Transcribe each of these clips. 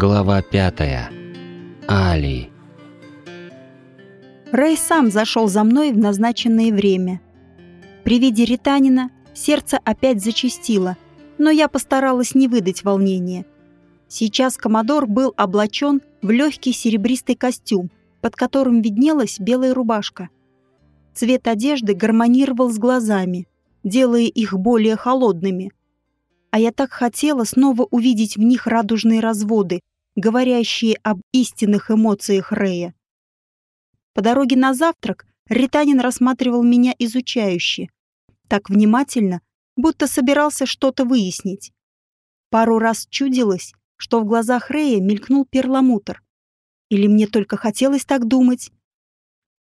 Глава пятая. Али. Рэй сам зашел за мной в назначенное время. При виде Ританина сердце опять зачастило, но я постаралась не выдать волнения. Сейчас Комодор был облачен в легкий серебристый костюм, под которым виднелась белая рубашка. Цвет одежды гармонировал с глазами, делая их более холодными. А я так хотела снова увидеть в них радужные разводы, говорящие об истинных эмоциях Рэя. По дороге на завтрак Ританин рассматривал меня изучающе, так внимательно, будто собирался что-то выяснить. Пару раз чудилось, что в глазах Рэя мелькнул перламутр. Или мне только хотелось так думать?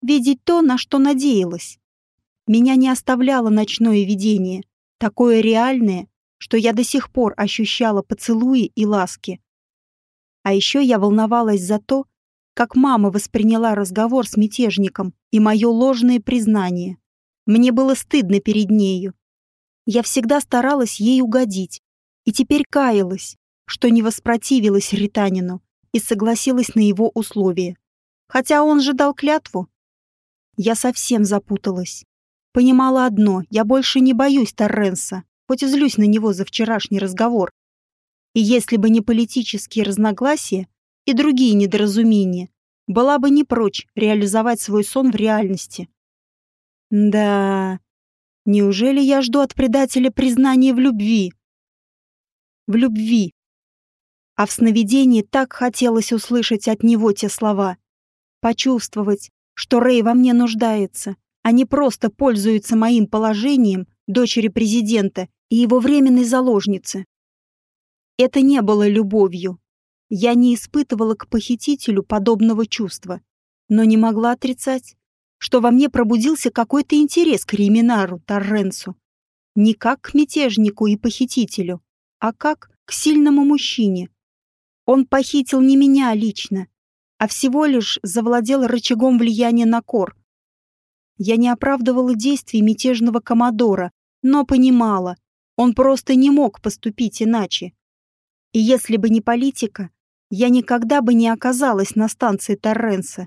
Видеть то, на что надеялась. Меня не оставляло ночное видение, такое реальное, что я до сих пор ощущала поцелуи и ласки. А еще я волновалась за то, как мама восприняла разговор с мятежником и мое ложное признание. Мне было стыдно перед нею. Я всегда старалась ей угодить, и теперь каялась, что не воспротивилась Ританину и согласилась на его условия. Хотя он же дал клятву. Я совсем запуталась. Понимала одно, я больше не боюсь Торренса, хоть и злюсь на него за вчерашний разговор. И если бы не политические разногласия и другие недоразумения, была бы не прочь реализовать свой сон в реальности. Да, неужели я жду от предателя признания в любви? В любви. А в сновидении так хотелось услышать от него те слова. Почувствовать, что Рэй во мне нуждается, а не просто пользуется моим положением дочери президента и его временной заложницы. Это не было любовью. Я не испытывала к похитителю подобного чувства, но не могла отрицать, что во мне пробудился какой-то интерес к Риминару Торренсу. Не как к мятежнику и похитителю, а как к сильному мужчине, он похитил не меня лично, а всего лишь завладел рычагом влияния на Кор. Я не оправдывала действий мятежного комодора, но понимала, он просто не мог поступить иначе. И если бы не политика, я никогда бы не оказалась на станции Торренса.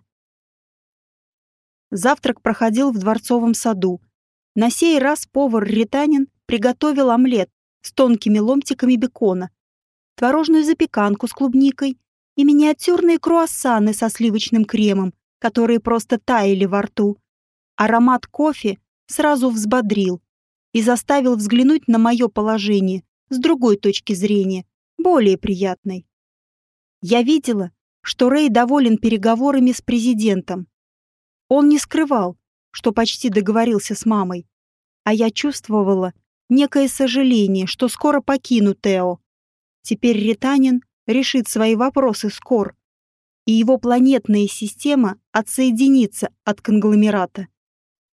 Завтрак проходил в дворцовом саду. На сей раз повар Ританин приготовил омлет с тонкими ломтиками бекона, творожную запеканку с клубникой и миниатюрные круассаны со сливочным кремом, которые просто таяли во рту. Аромат кофе сразу взбодрил и заставил взглянуть на мое положение с другой точки зрения, более приятной. Я видела, что Рэй доволен переговорами с президентом. Он не скрывал, что почти договорился с мамой, а я чувствовала некое сожаление, что скоро покину Тео. Теперь Ританин решит свои вопросы скор, и его планетная система отсоединится от конгломерата.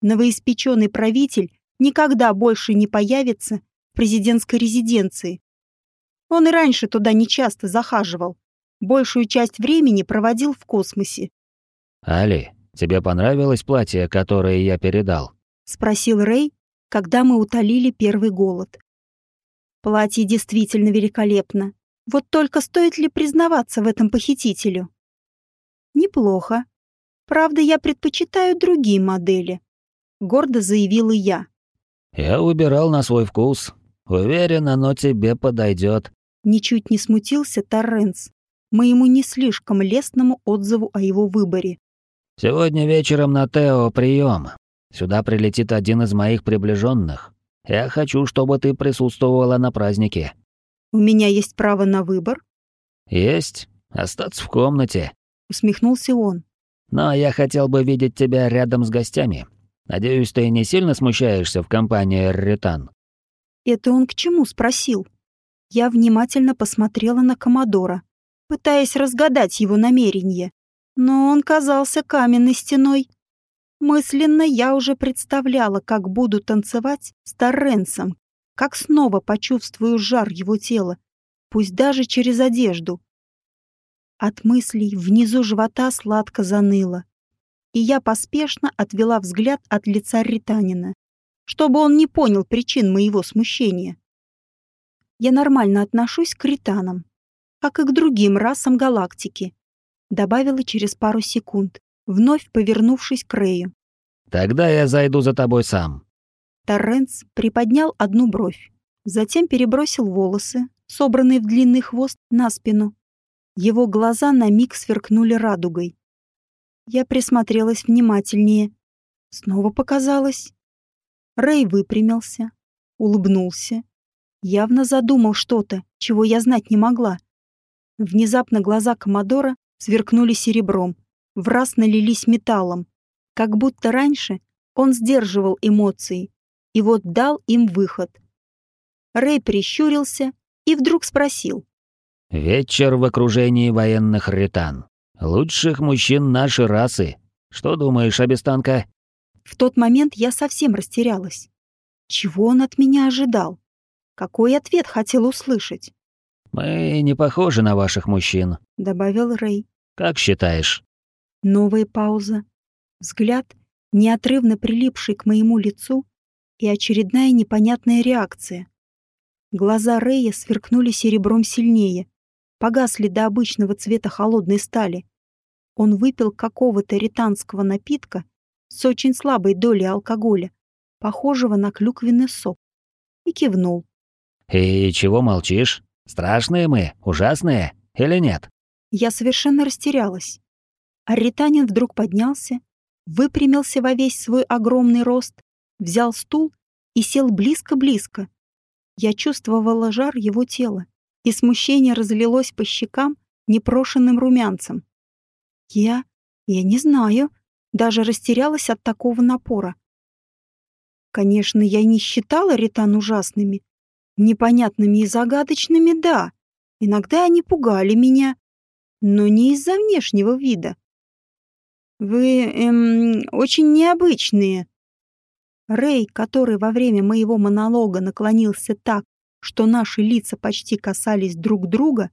Новоиспеченный правитель никогда больше не появится в президентской резиденции. Он и раньше туда нечасто захаживал, большую часть времени проводил в космосе. «Али, тебе понравилось платье, которое я передал?» — спросил Рэй, когда мы утолили первый голод. Платье действительно великолепно. Вот только стоит ли признаваться в этом похитителю? Неплохо. Правда, я предпочитаю другие модели. Гордо заявила я. Я выбирал на свой вкус. Уверен, оно тебе подойдет. Ничуть не смутился Торренс моему не слишком лестному отзыву о его выборе. «Сегодня вечером на Тео прием. Сюда прилетит один из моих приближенных. Я хочу, чтобы ты присутствовала на празднике». «У меня есть право на выбор?» «Есть. Остаться в комнате», — усмехнулся он. «Но я хотел бы видеть тебя рядом с гостями. Надеюсь, ты не сильно смущаешься в компании Ритан?» «Это он к чему?» — спросил. Я внимательно посмотрела на Комодора, пытаясь разгадать его намерение. Но он казался каменной стеной. Мысленно я уже представляла, как буду танцевать с Торренсом, как снова почувствую жар его тела, пусть даже через одежду. От мыслей внизу живота сладко заныло, и я поспешно отвела взгляд от лица Ританина, чтобы он не понял причин моего смущения. Я нормально отношусь к ританам. как и к другим расам галактики. Добавила через пару секунд, вновь повернувшись к Рэю. «Тогда я зайду за тобой сам». Торренс приподнял одну бровь, затем перебросил волосы, собранные в длинный хвост, на спину. Его глаза на миг сверкнули радугой. Я присмотрелась внимательнее. Снова показалось. Рэй выпрямился, улыбнулся. Явно задумал что-то, чего я знать не могла. Внезапно глаза Комодора сверкнули серебром, в раз налились металлом. Как будто раньше он сдерживал эмоции, и вот дал им выход. Рэй прищурился и вдруг спросил. «Вечер в окружении военных ретан. Лучших мужчин нашей расы. Что думаешь, обестанка?» В тот момент я совсем растерялась. Чего он от меня ожидал? Какой ответ хотел услышать? «Мы не похожи на ваших мужчин», — добавил Рэй. «Как считаешь?» Новая пауза. Взгляд, неотрывно прилипший к моему лицу, и очередная непонятная реакция. Глаза Рэя сверкнули серебром сильнее, погасли до обычного цвета холодной стали. Он выпил какого-то ританского напитка с очень слабой долей алкоголя, похожего на клюквенный сок, и кивнул. «И чего молчишь? Страшные мы, ужасные или нет?» Я совершенно растерялась. А ританин вдруг поднялся, выпрямился во весь свой огромный рост, взял стул и сел близко-близко. Я чувствовала жар его тела и смущение разлилось по щекам непрошенным румянцем. Я... я не знаю, даже растерялась от такого напора. Конечно, я не считала ритан ужасными. Непонятными и загадочными, да. Иногда они пугали меня, но не из-за внешнего вида. Вы, эм, очень необычные. Рэй, который во время моего монолога наклонился так, что наши лица почти касались друг друга,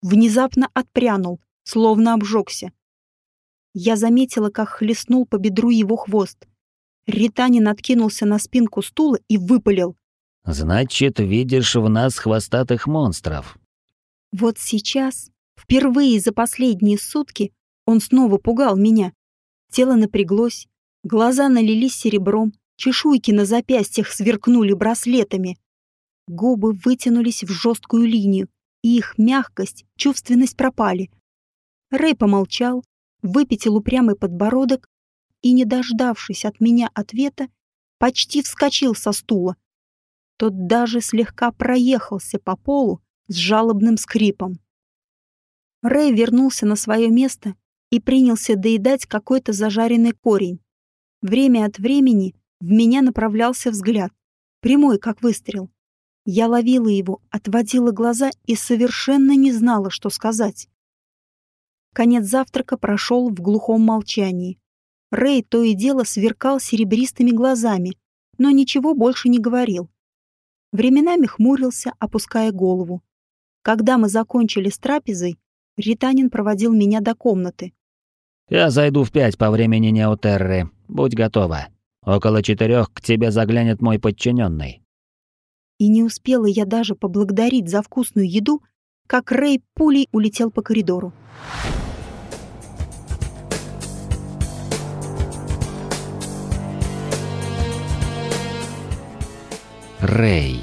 внезапно отпрянул, словно обжегся. Я заметила, как хлестнул по бедру его хвост. Ританин откинулся на спинку стула и выпалил. «Значит, видишь в нас хвостатых монстров». Вот сейчас, впервые за последние сутки, он снова пугал меня. Тело напряглось, глаза налились серебром, чешуйки на запястьях сверкнули браслетами. Губы вытянулись в жесткую линию, и их мягкость, чувственность пропали. Рэй помолчал, выпятил упрямый подбородок и, не дождавшись от меня ответа, почти вскочил со стула. Тот даже слегка проехался по полу с жалобным скрипом. Рэй вернулся на свое место и принялся доедать какой-то зажаренный корень. Время от времени в меня направлялся взгляд, прямой, как выстрел. Я ловила его, отводила глаза и совершенно не знала, что сказать. Конец завтрака прошел в глухом молчании. Рэй то и дело сверкал серебристыми глазами, но ничего больше не говорил. Временами хмурился, опуская голову. Когда мы закончили с трапезой, Ританин проводил меня до комнаты. «Я зайду в пять по времени Неотерры. Будь готова. Около четырех к тебе заглянет мой подчиненный. И не успела я даже поблагодарить за вкусную еду, как Рэй пулей улетел по коридору. Рэй.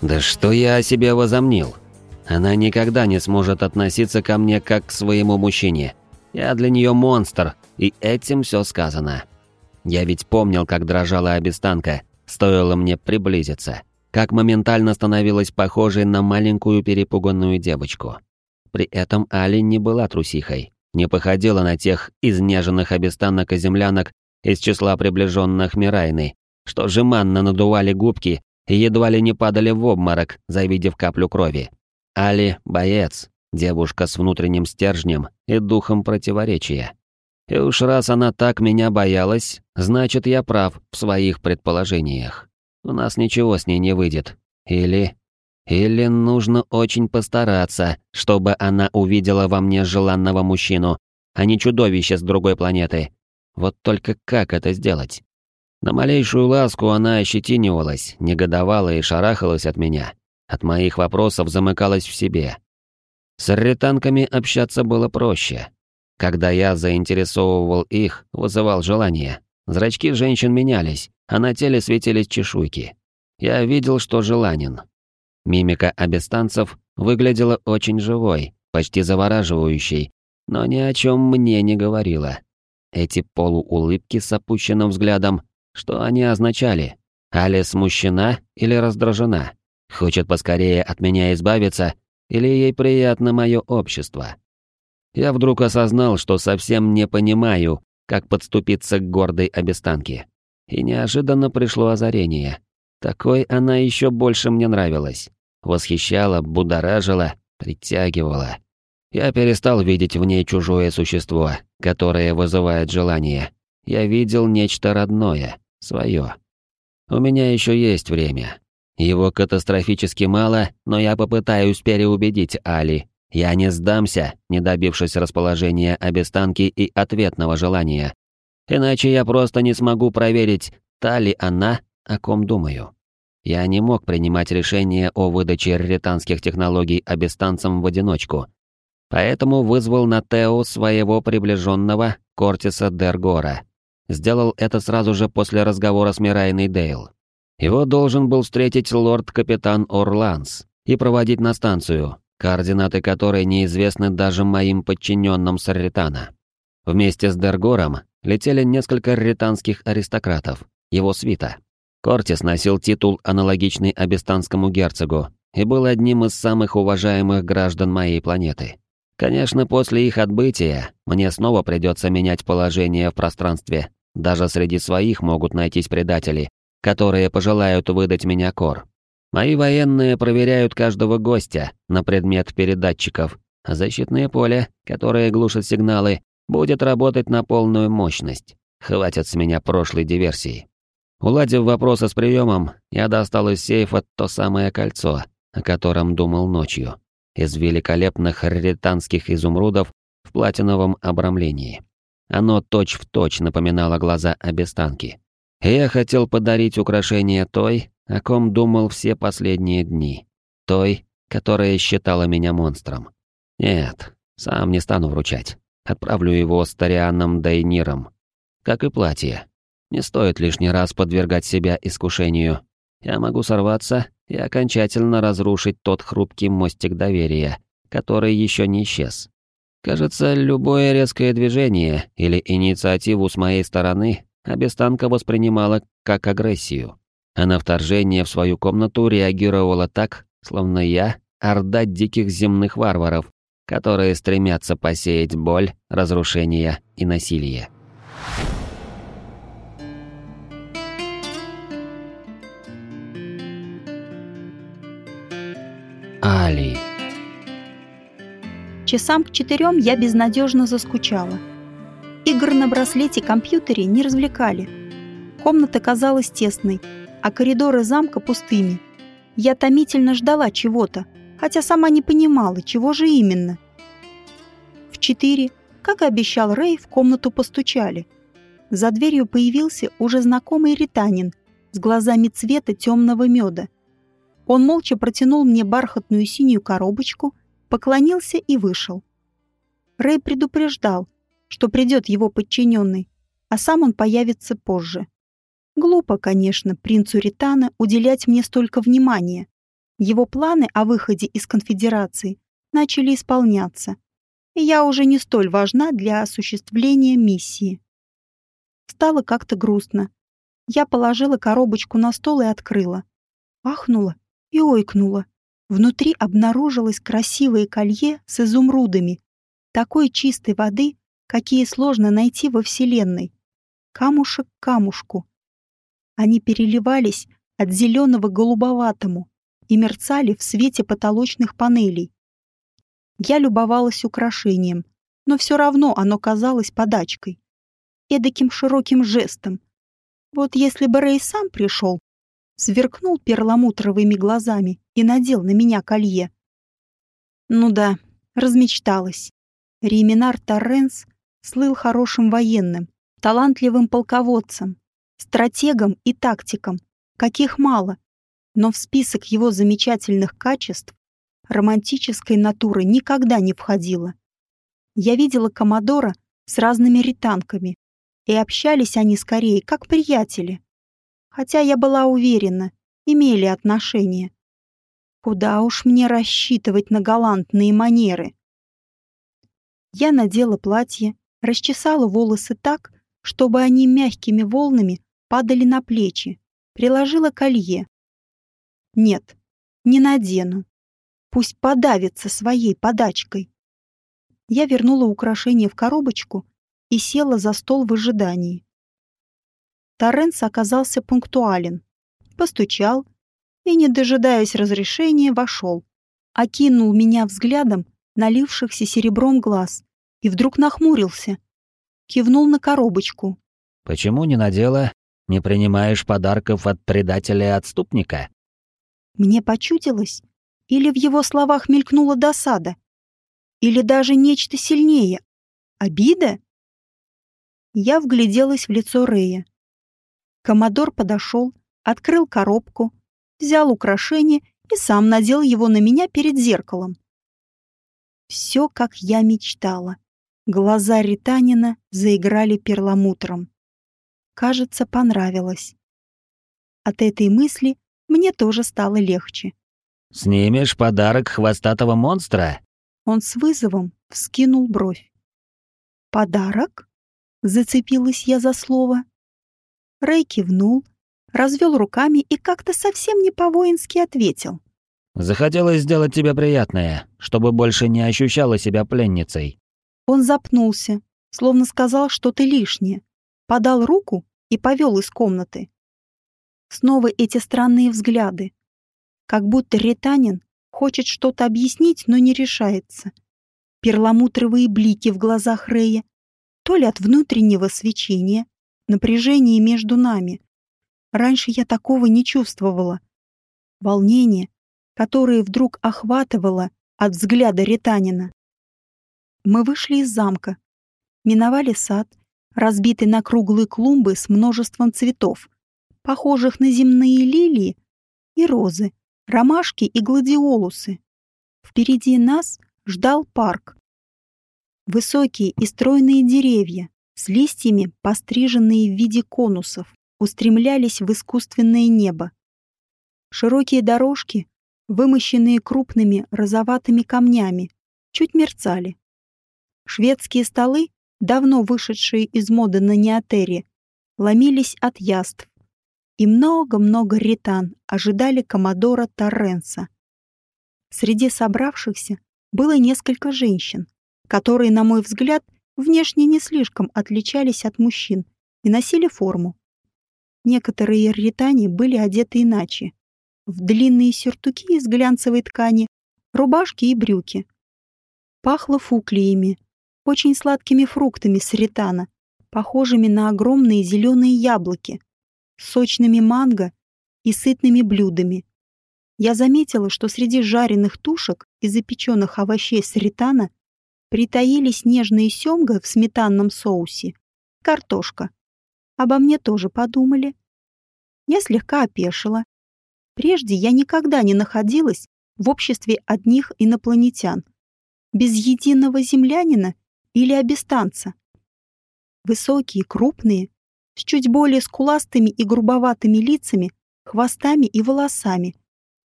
Да что я о себе возомнил? Она никогда не сможет относиться ко мне как к своему мужчине. Я для нее монстр, и этим все сказано. Я ведь помнил, как дрожала обестанка, Стоило мне приблизиться, как моментально становилась похожей на маленькую перепуганную девочку. При этом Али не была трусихой, не походила на тех изнеженных обестанок и землянок из числа приближенных Мирайны, что жеманно надували губки и едва ли не падали в обморок, завидев каплю крови. Али — боец, девушка с внутренним стержнем и духом противоречия. И уж раз она так меня боялась, значит, я прав в своих предположениях. У нас ничего с ней не выйдет. Или... Или нужно очень постараться, чтобы она увидела во мне желанного мужчину, а не чудовище с другой планеты. Вот только как это сделать? На малейшую ласку она ощетинивалась, негодовала и шарахалась от меня. от моих вопросов замыкалась в себе. С арретанками общаться было проще. Когда я заинтересовывал их, вызывал желание. Зрачки женщин менялись, а на теле светились чешуйки. Я видел, что желанен. Мимика абистанцев выглядела очень живой, почти завораживающей, но ни о чем мне не говорила. Эти полуулыбки с опущенным взглядом, что они означали? Али смущена или раздражена? Хочет поскорее от меня избавиться или ей приятно мое общество? Я вдруг осознал, что совсем не понимаю, как подступиться к гордой обестанке. И неожиданно пришло озарение. Такой она еще больше мне нравилась. Восхищала, будоражила, притягивала. Я перестал видеть в ней чужое существо, которое вызывает желание. Я видел нечто родное, свое. У меня еще есть время. Его катастрофически мало, но я попытаюсь переубедить Али. Я не сдамся, не добившись расположения обестанки и ответного желания. Иначе я просто не смогу проверить, та ли она, о ком думаю. Я не мог принимать решение о выдаче раританских технологий обестанцам в одиночку. Поэтому вызвал на Тео своего приближенного Кортиса Дергора. Сделал это сразу же после разговора с Мирайной Дейл. Его должен был встретить лорд-капитан Орланс и проводить на станцию, координаты которой неизвестны даже моим подчиненным Сарритана. Вместе с Дергором летели несколько ританских аристократов, его свита. Кортис носил титул, аналогичный абистанскому герцогу, и был одним из самых уважаемых граждан моей планеты. Конечно, после их отбытия мне снова придется менять положение в пространстве. Даже среди своих могут найтись предатели, которые пожелают выдать меня Кор. Мои военные проверяют каждого гостя на предмет передатчиков, а защитное поле, которое глушит сигналы, будет работать на полную мощность. Хватит с меня прошлой диверсии. Уладив вопросы с приемом, я достал из сейфа то самое кольцо, о котором думал ночью, из великолепных раританских изумрудов в платиновом обрамлении. Оно точь-в-точь точь напоминало глаза обестанки. И я хотел подарить украшение той, о ком думал все последние дни. Той, которая считала меня монстром. Нет, сам не стану вручать. Отправлю его с Дайниром. Как и платье. Не стоит лишний раз подвергать себя искушению. Я могу сорваться и окончательно разрушить тот хрупкий мостик доверия, который еще не исчез. Кажется, любое резкое движение или инициативу с моей стороны Обестанка воспринимала как агрессию. А на вторжение в свою комнату реагировала так, словно я — орда диких земных варваров, которые стремятся посеять боль, разрушение и насилие. Али. Часам к четырем я безнадежно заскучала. Игр на браслете-компьютере не развлекали. Комната казалась тесной, а коридоры замка пустыми. Я томительно ждала чего-то, хотя сама не понимала, чего же именно. В четыре, как и обещал Рэй, в комнату постучали. За дверью появился уже знакомый ританин с глазами цвета темного меда. Он молча протянул мне бархатную синюю коробочку, поклонился и вышел. Рэй предупреждал, что придет его подчиненный, а сам он появится позже. Глупо, конечно, принцу Ритана уделять мне столько внимания. Его планы о выходе из конфедерации начали исполняться, и я уже не столь важна для осуществления миссии. Стало как-то грустно. Я положила коробочку на стол и открыла. Ахнула и ойкнула. Внутри обнаружилось красивое колье с изумрудами, такой чистой воды, какие сложно найти во Вселенной. Камушек к камушку. Они переливались от зеленого к голубоватому и мерцали в свете потолочных панелей. Я любовалась украшением, но все равно оно казалось подачкой. Эдаким широким жестом. Вот если бы Рэй сам пришел, сверкнул перламутровыми глазами и надел на меня колье. Ну да, размечталась. Риминар Торренс слыл хорошим военным, талантливым полководцем, стратегом и тактиком, каких мало. но в список его замечательных качеств романтической натуры никогда не входило. Я видела Комодора с разными ританками, и общались они скорее как приятели. Хотя я была уверена, имели отношения. Куда уж мне рассчитывать на галантные манеры? Я надела платье, расчесала волосы так, чтобы они мягкими волнами падали на плечи, приложила колье. Нет, не надену. Пусть подавится своей подачкой. Я вернула украшение в коробочку и села за стол в ожидании. Торренс оказался пунктуален. Постучал и, не дожидаясь разрешения, вошел. Окинул меня взглядом налившихся серебром глаз и вдруг нахмурился. Кивнул на коробочку. «Почему не надела? Не принимаешь подарков от предателя и отступника?» Мне почудилось, или в его словах мелькнула досада, или даже нечто сильнее. Обида? Я вгляделась в лицо Рея. Комодор подошел, открыл коробку, взял украшение и сам надел его на меня перед зеркалом. Все, как я мечтала. Глаза Ританина заиграли перламутром. Кажется, понравилось. От этой мысли мне тоже стало легче. «Снимешь подарок хвостатого монстра?» Он с вызовом вскинул бровь. «Подарок?» — зацепилась я за слово. Рэй кивнул, развел руками и как-то совсем не по-воински ответил. Захотелось сделать тебе приятное, чтобы больше не ощущала себя пленницей. Он запнулся, словно сказал что-то лишнее, подал руку и повел из комнаты. Снова эти странные взгляды. Как будто ретанин хочет что-то объяснить, но не решается. Перламутровые блики в глазах Рея, то ли от внутреннего свечения, напряжение между нами. Раньше я такого не чувствовала. Волнение, которое вдруг охватывало от взгляда Ретанина. Мы вышли из замка, миновали сад, разбитый на круглые клумбы с множеством цветов, похожих на земные лилии и розы, ромашки и гладиолусы. Впереди нас ждал парк. Высокие и стройные деревья с листьями, постриженные в виде конусов, устремлялись в искусственное небо. Широкие дорожки вымощенные крупными розоватыми камнями, чуть мерцали. Шведские столы, давно вышедшие из моды на неотере, ломились от яств. И много-много ритан ожидали комодора Торренса. Среди собравшихся было несколько женщин, которые, на мой взгляд, внешне не слишком отличались от мужчин и носили форму. Некоторые ритане были одеты иначе, в длинные сюртуки из глянцевой ткани, рубашки и брюки. Пахло фуклиями, очень сладкими фруктами с ретана, похожими на огромные зеленые яблоки, сочными манго и сытными блюдами. Я заметила, что среди жареных тушек и запеченных овощей с ретана притаились нежные семга в сметанном соусе, картошка. Обо мне тоже подумали. Я слегка опешила Прежде я никогда не находилась в обществе одних инопланетян, без единого землянина или абистанца. Высокие, крупные, с чуть более скуластыми и грубоватыми лицами, хвостами и волосами,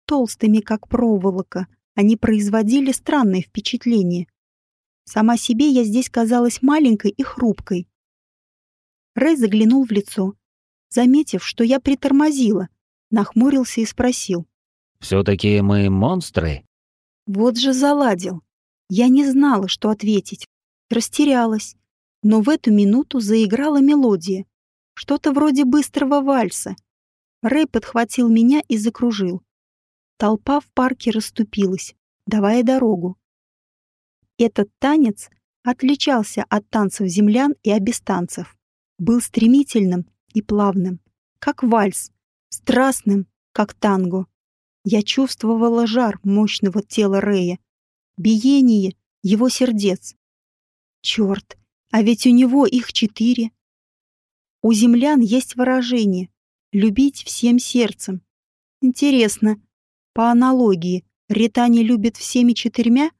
толстыми, как проволока, они производили странное впечатление. Сама себе я здесь казалась маленькой и хрупкой. Рэй заглянул в лицо, заметив, что я притормозила, нахмурился и спросил. «Все-таки мы монстры?» Вот же заладил. Я не знала, что ответить. Растерялась. Но в эту минуту заиграла мелодия. Что-то вроде быстрого вальса. Рэй подхватил меня и закружил. Толпа в парке расступилась, давая дорогу. Этот танец отличался от танцев землян и абистанцев. Был стремительным и плавным, как вальс, страстным, как танго. Я чувствовала жар мощного тела Рея, биение его сердец. Черт, а ведь у него их четыре. У землян есть выражение «любить всем сердцем». Интересно, по аналогии, Ритани любит всеми четырьмя?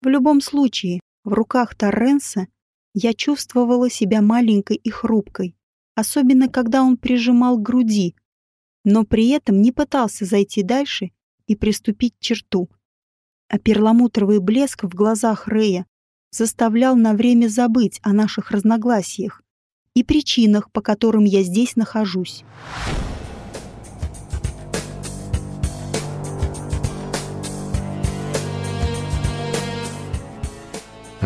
В любом случае, в руках Торренса я чувствовала себя маленькой и хрупкой, особенно когда он прижимал к груди, но при этом не пытался зайти дальше и приступить к черту. А перламутровый блеск в глазах Рея заставлял на время забыть о наших разногласиях и причинах, по которым я здесь нахожусь.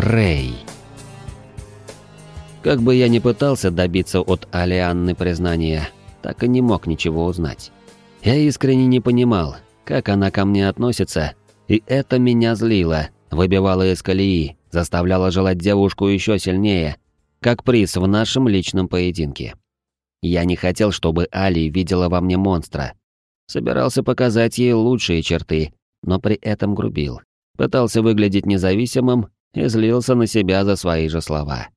Рэй. Как бы я ни пытался добиться от Алианны признания, так и не мог ничего узнать. Я искренне не понимал, как она ко мне относится, и это меня злило, выбивало из колеи, заставляло желать девушку еще сильнее, как приз в нашем личном поединке. Я не хотел, чтобы Али видела во мне монстра. Собирался показать ей лучшие черты, но при этом грубил. Пытался выглядеть независимым и злился на себя за свои же слова.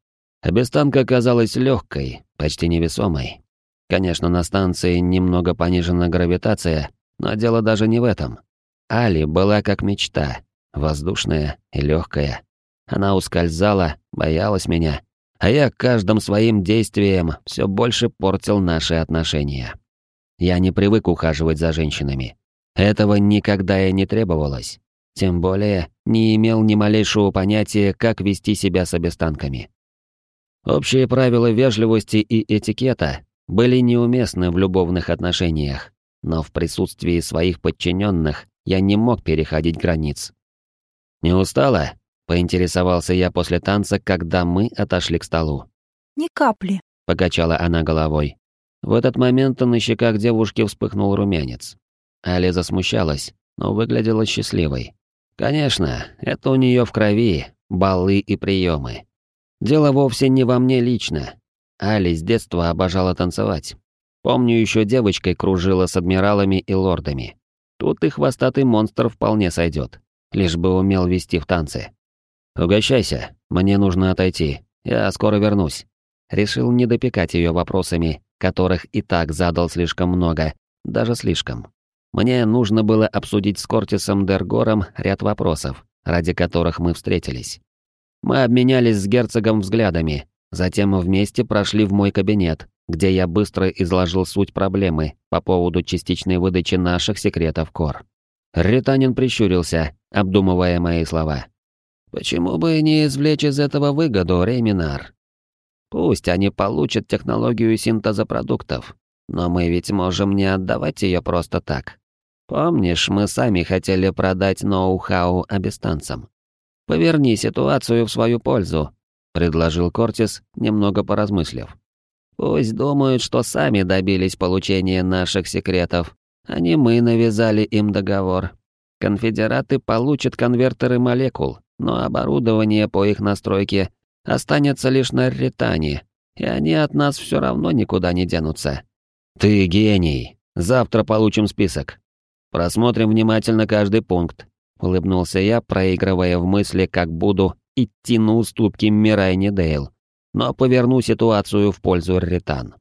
Обестанка оказалась легкой, почти невесомой. Конечно, на станции немного понижена гравитация, но дело даже не в этом. Али была как мечта, воздушная и легкая. Она ускользала, боялась меня, а я каждым своим действием все больше портил наши отношения. Я не привык ухаживать за женщинами. Этого никогда и не требовалось. Тем более, не имел ни малейшего понятия, как вести себя с обестанками. Общие правила вежливости и этикета были неуместны в любовных отношениях, но в присутствии своих подчиненных я не мог переходить границ. «Не устала?» — поинтересовался я после танца, когда мы отошли к столу. «Ни капли», — покачала она головой. В этот момент на щеках девушки вспыхнул румянец. Али засмущалась, но выглядела счастливой. Конечно, это у нее в крови, балы и приемы. Дело вовсе не во мне лично. Али с детства обожала танцевать. Помню, еще девочкой кружила с адмиралами и лордами. Тут и хвостатый монстр вполне сойдет, лишь бы умел вести в танцы. «Угощайся, мне нужно отойти, я скоро вернусь». Решил не допекать ее вопросами, которых и так задал слишком много, даже слишком. Мне нужно было обсудить с Кортисом Дергором ряд вопросов, ради которых мы встретились. Мы обменялись с герцогом взглядами, затем вместе прошли в мой кабинет, где я быстро изложил суть проблемы по поводу частичной выдачи наших секретов Кор. Ританин прищурился, обдумывая мои слова. «Почему бы не извлечь из этого выгоду, Реминар? Пусть они получат технологию синтеза продуктов, но мы ведь можем не отдавать ее просто так. Помнишь, мы сами хотели продать ноу-хау абистанцам? Поверни ситуацию в свою пользу, предложил Кортис, немного поразмыслив. Пусть думают, что сами добились получения наших секретов, а не мы навязали им договор. Конфедераты получат конвертеры молекул, но оборудование по их настройке останется лишь на Ритане, и они от нас все равно никуда не денутся. Ты гений. Завтра получим список. Просмотрим внимательно каждый пункт. Улыбнулся я, проигрывая в мысли, как буду идти на уступки Мирайне Дейл, но поверну ситуацию в пользу Ритан.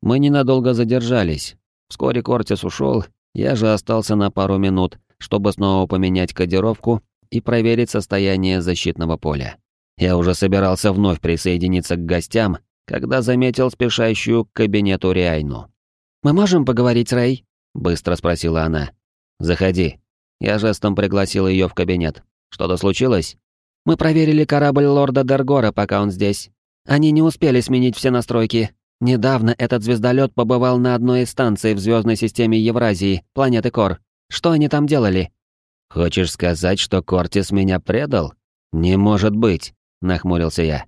Мы ненадолго задержались. Вскоре Кортис ушел, я же остался на пару минут, чтобы снова поменять кодировку и проверить состояние защитного поля. Я уже собирался вновь присоединиться к гостям, когда заметил спешащую к кабинету Риайну. «Мы можем поговорить, Рэй?» — быстро спросила она. «Заходи». Я жестом пригласил ее в кабинет. «Что-то случилось?» «Мы проверили корабль лорда Дергора, пока он здесь. Они не успели сменить все настройки. Недавно этот звездолет побывал на одной из станций в звездной системе Евразии, планеты Кор. Что они там делали?» «Хочешь сказать, что Кортис меня предал?» «Не может быть», — нахмурился я.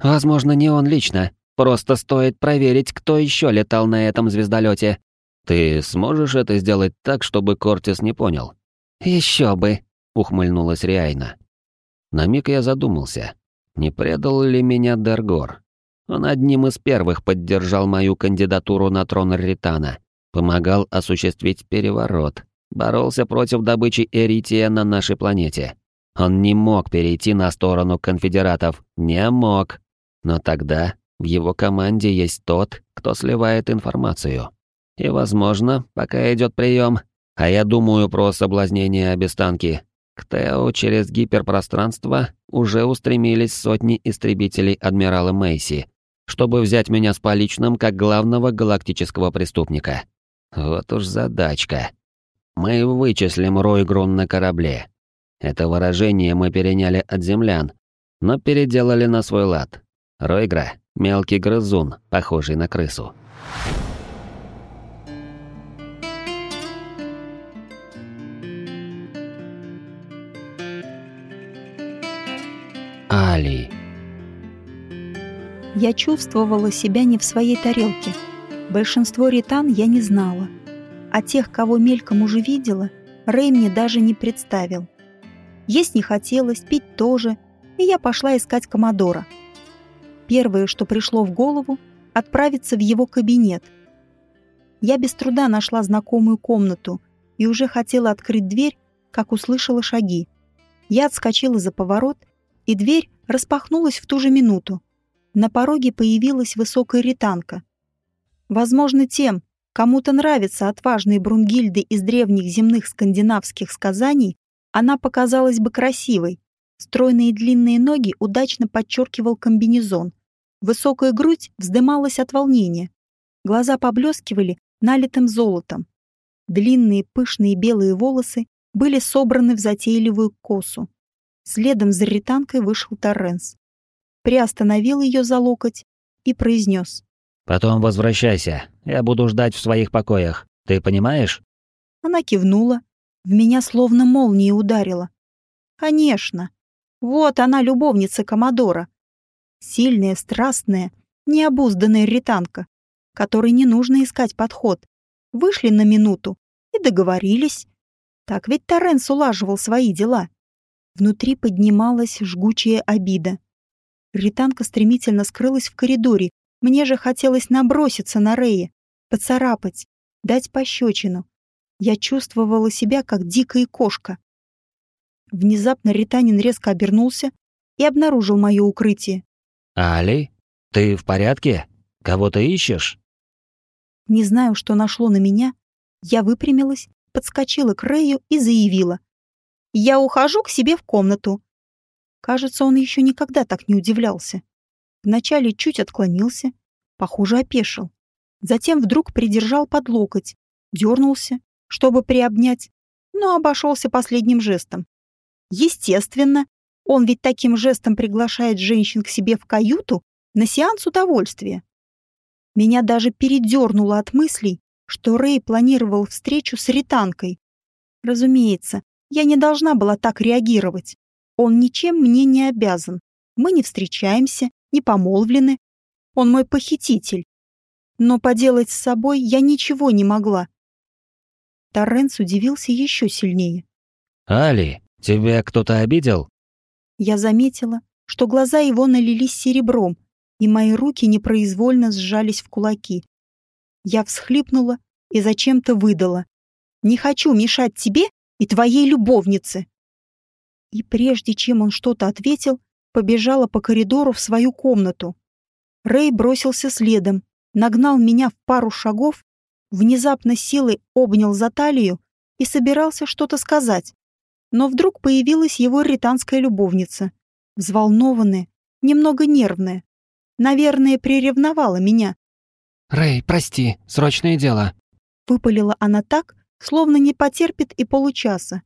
«Возможно, не он лично. Просто стоит проверить, кто еще летал на этом звездолете. «Ты сможешь это сделать так, чтобы Кортис не понял?» «Еще бы», — ухмыльнулась Риайна. На миг я задумался, не предал ли меня Дергор. Он одним из первых поддержал мою кандидатуру на трон Ритана, помогал осуществить переворот, боролся против добычи эрития на нашей планете. Он не мог перейти на сторону конфедератов, не мог. Но тогда в его команде есть тот, кто сливает информацию. И, возможно, пока идет прием, а я думаю про соблазнение обестанки, к Тео через гиперпространство уже устремились сотни истребителей адмирала Мейси, чтобы взять меня с поличным как главного галактического преступника. Вот уж задачка. Мы вычислим Ройгрун на корабле. Это выражение мы переняли от землян, но переделали на свой лад. Ройгра — мелкий грызун, похожий на крысу. Али. Я чувствовала себя не в своей тарелке. Большинство ритан я не знала. А тех, кого мельком уже видела, Рэй мне даже не представил. Есть не хотелось, пить тоже, и я пошла искать Комодора. Первое, что пришло в голову, отправиться в его кабинет. Я без труда нашла знакомую комнату и уже хотела открыть дверь, как услышала шаги. Я отскочила за поворот и дверь распахнулась в ту же минуту. На пороге появилась высокая ританка. Возможно, тем, кому-то нравятся отважные Брунгильды из древних земных скандинавских сказаний, она показалась бы красивой. Стройные длинные ноги удачно подчеркивал комбинезон. Высокая грудь вздымалась от волнения. Глаза поблескивали налитым золотом. Длинные пышные белые волосы были собраны в затейливую косу. Следом за ританкой вышел Торренс. Приостановил ее за локоть и произнес. «Потом возвращайся. Я буду ждать в своих покоях. Ты понимаешь?» Она кивнула. В меня словно молнией ударила. «Конечно. Вот она, любовница Комодора. Сильная, страстная, необузданная ританка, которой не нужно искать подход. Вышли на минуту и договорились. Так ведь Торренс улаживал свои дела. Внутри поднималась жгучая обида. Ританка стремительно скрылась в коридоре. Мне же хотелось наброситься на Рея, поцарапать, дать пощечину. Я чувствовала себя, как дикая кошка. Внезапно Ританин резко обернулся и обнаружил мое укрытие. «Али, ты в порядке? Кого ты ищешь?» Не знаю, что нашло на меня. Я выпрямилась, подскочила к Рэю и заявила. Я ухожу к себе в комнату. Кажется, он еще никогда так не удивлялся. Вначале чуть отклонился, похоже, опешил. Затем вдруг придержал под локоть, дернулся, чтобы приобнять, но обошелся последним жестом. Естественно, он ведь таким жестом приглашает женщин к себе в каюту на сеанс удовольствия. Меня даже передернуло от мыслей, что Рэй планировал встречу с ританкой. Разумеется, я не должна была так реагировать. Он ничем мне не обязан. Мы не встречаемся, не помолвлены. Он мой похититель. Но поделать с собой я ничего не могла. Торренс удивился еще сильнее. «Али, тебя кто-то обидел?» Я заметила, что глаза его налились серебром, и мои руки непроизвольно сжались в кулаки. Я всхлипнула и зачем-то выдала. «Не хочу мешать тебе и твоей любовницы!» И прежде чем он что-то ответил, побежала по коридору в свою комнату. Рэй бросился следом, нагнал меня в пару шагов, внезапно силой обнял за талию и собирался что-то сказать. Но вдруг появилась его ританская любовница, взволнованная, немного нервная. Наверное, приревновала меня. «Рэй, прости, срочное дело», — выпалила она так, словно не потерпит и получаса.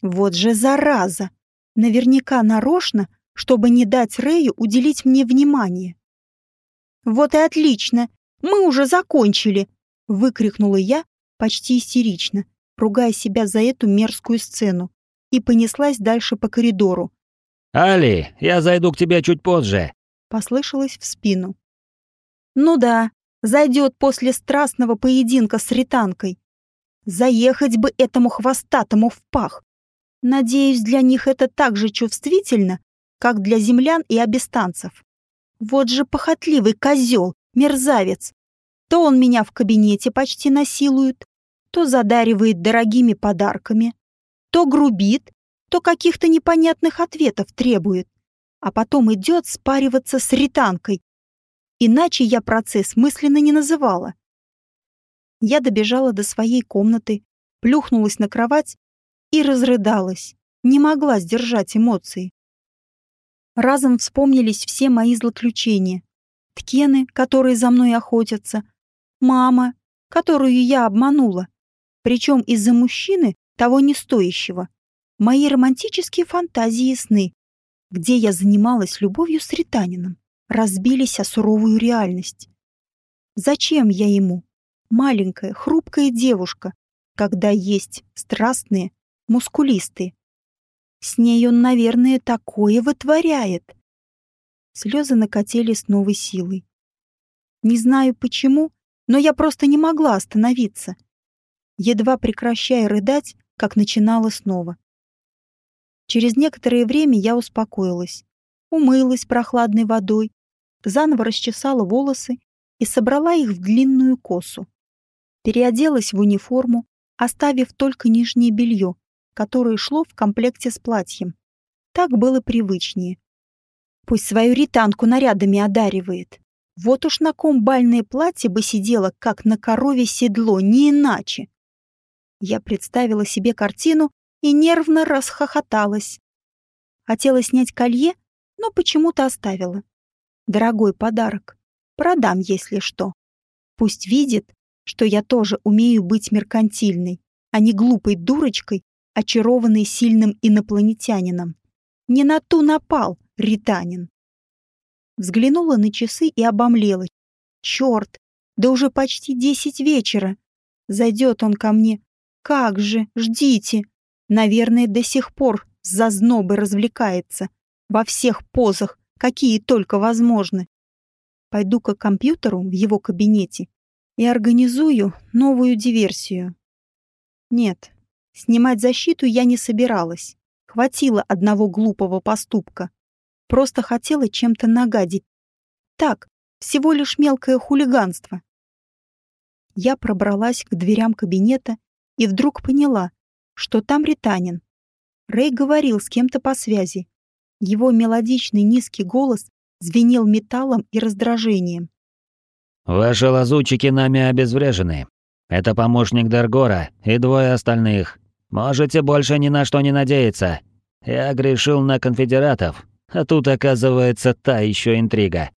Вот же зараза! Наверняка нарочно, чтобы не дать Рэю уделить мне внимание. «Вот и отлично! Мы уже закончили!» — выкрикнула я почти истерично, ругая себя за эту мерзкую сцену, и понеслась дальше по коридору. «Али, я зайду к тебе чуть позже!» — послышалось в спину. «Ну да, зайдет после страстного поединка с ританкой. Заехать бы этому хвостатому в пах. Надеюсь, для них это так же чувствительно, как для землян и абистанцев. Вот же похотливый козел, мерзавец. То он меня в кабинете почти насилует, то задаривает дорогими подарками, то грубит, то каких-то непонятных ответов требует, а потом идет спариваться с ританкой. Иначе я процесс мысленно не называла. Я добежала до своей комнаты, плюхнулась на кровать и разрыдалась. Не могла сдержать эмоции. Разом вспомнились все мои злоключения. Ткены, которые за мной охотятся, мама, которую я обманула, причем из-за мужчины, того не стоящего, мои романтические фантазии и сны, где я занималась любовью с Ританином, разбились о суровую реальность. Зачем я ему, маленькая, хрупкая девушка, когда есть страстные, мускулистые? С ней он, наверное, такое вытворяет. Слезы накатили с новой силой. Не знаю почему, но я просто не могла остановиться. Едва прекращая рыдать, как начинала снова. Через некоторое время я успокоилась, умылась прохладной водой, заново расчесала волосы и собрала их в длинную косу. Переоделась в униформу, оставив только нижнее белье, которое шло в комплекте с платьем. Так было привычнее. Пусть свою ританку нарядами одаривает. Вот уж на ком бальное платье бы сидело, как на корове седло, не иначе. Я представила себе картину и нервно расхохоталась. Хотела снять колье, но почему-то оставила. Дорогой подарок. Продам, если что. Пусть видит, что я тоже умею быть меркантильной, а не глупой дурочкой, очарованной сильным инопланетянином. Не на ту напал, ританин. Взглянула на часы и обомлела. Черт, да уже почти десять вечера. Зайдет он ко мне. Как же, ждите. Наверное, до сих пор с зазнобой развлекается. Во всех позах, какие только возможны. Пойду-ка к компьютеру в его кабинете и организую новую диверсию. Нет, снимать защиту я не собиралась. Хватило одного глупого поступка. Просто хотела чем-то нагадить. Так, всего лишь мелкое хулиганство. Я пробралась к дверям кабинета и вдруг поняла, что там ританин. Рэй говорил с кем-то по связи. Его мелодичный низкий голос звенел металлом и раздражением. «Ваши лазутчики нами обезврежены. Это помощник Дергора и двое остальных. Можете больше ни на что не надеяться. Я грешил на конфедератов, а тут оказывается та еще интрига.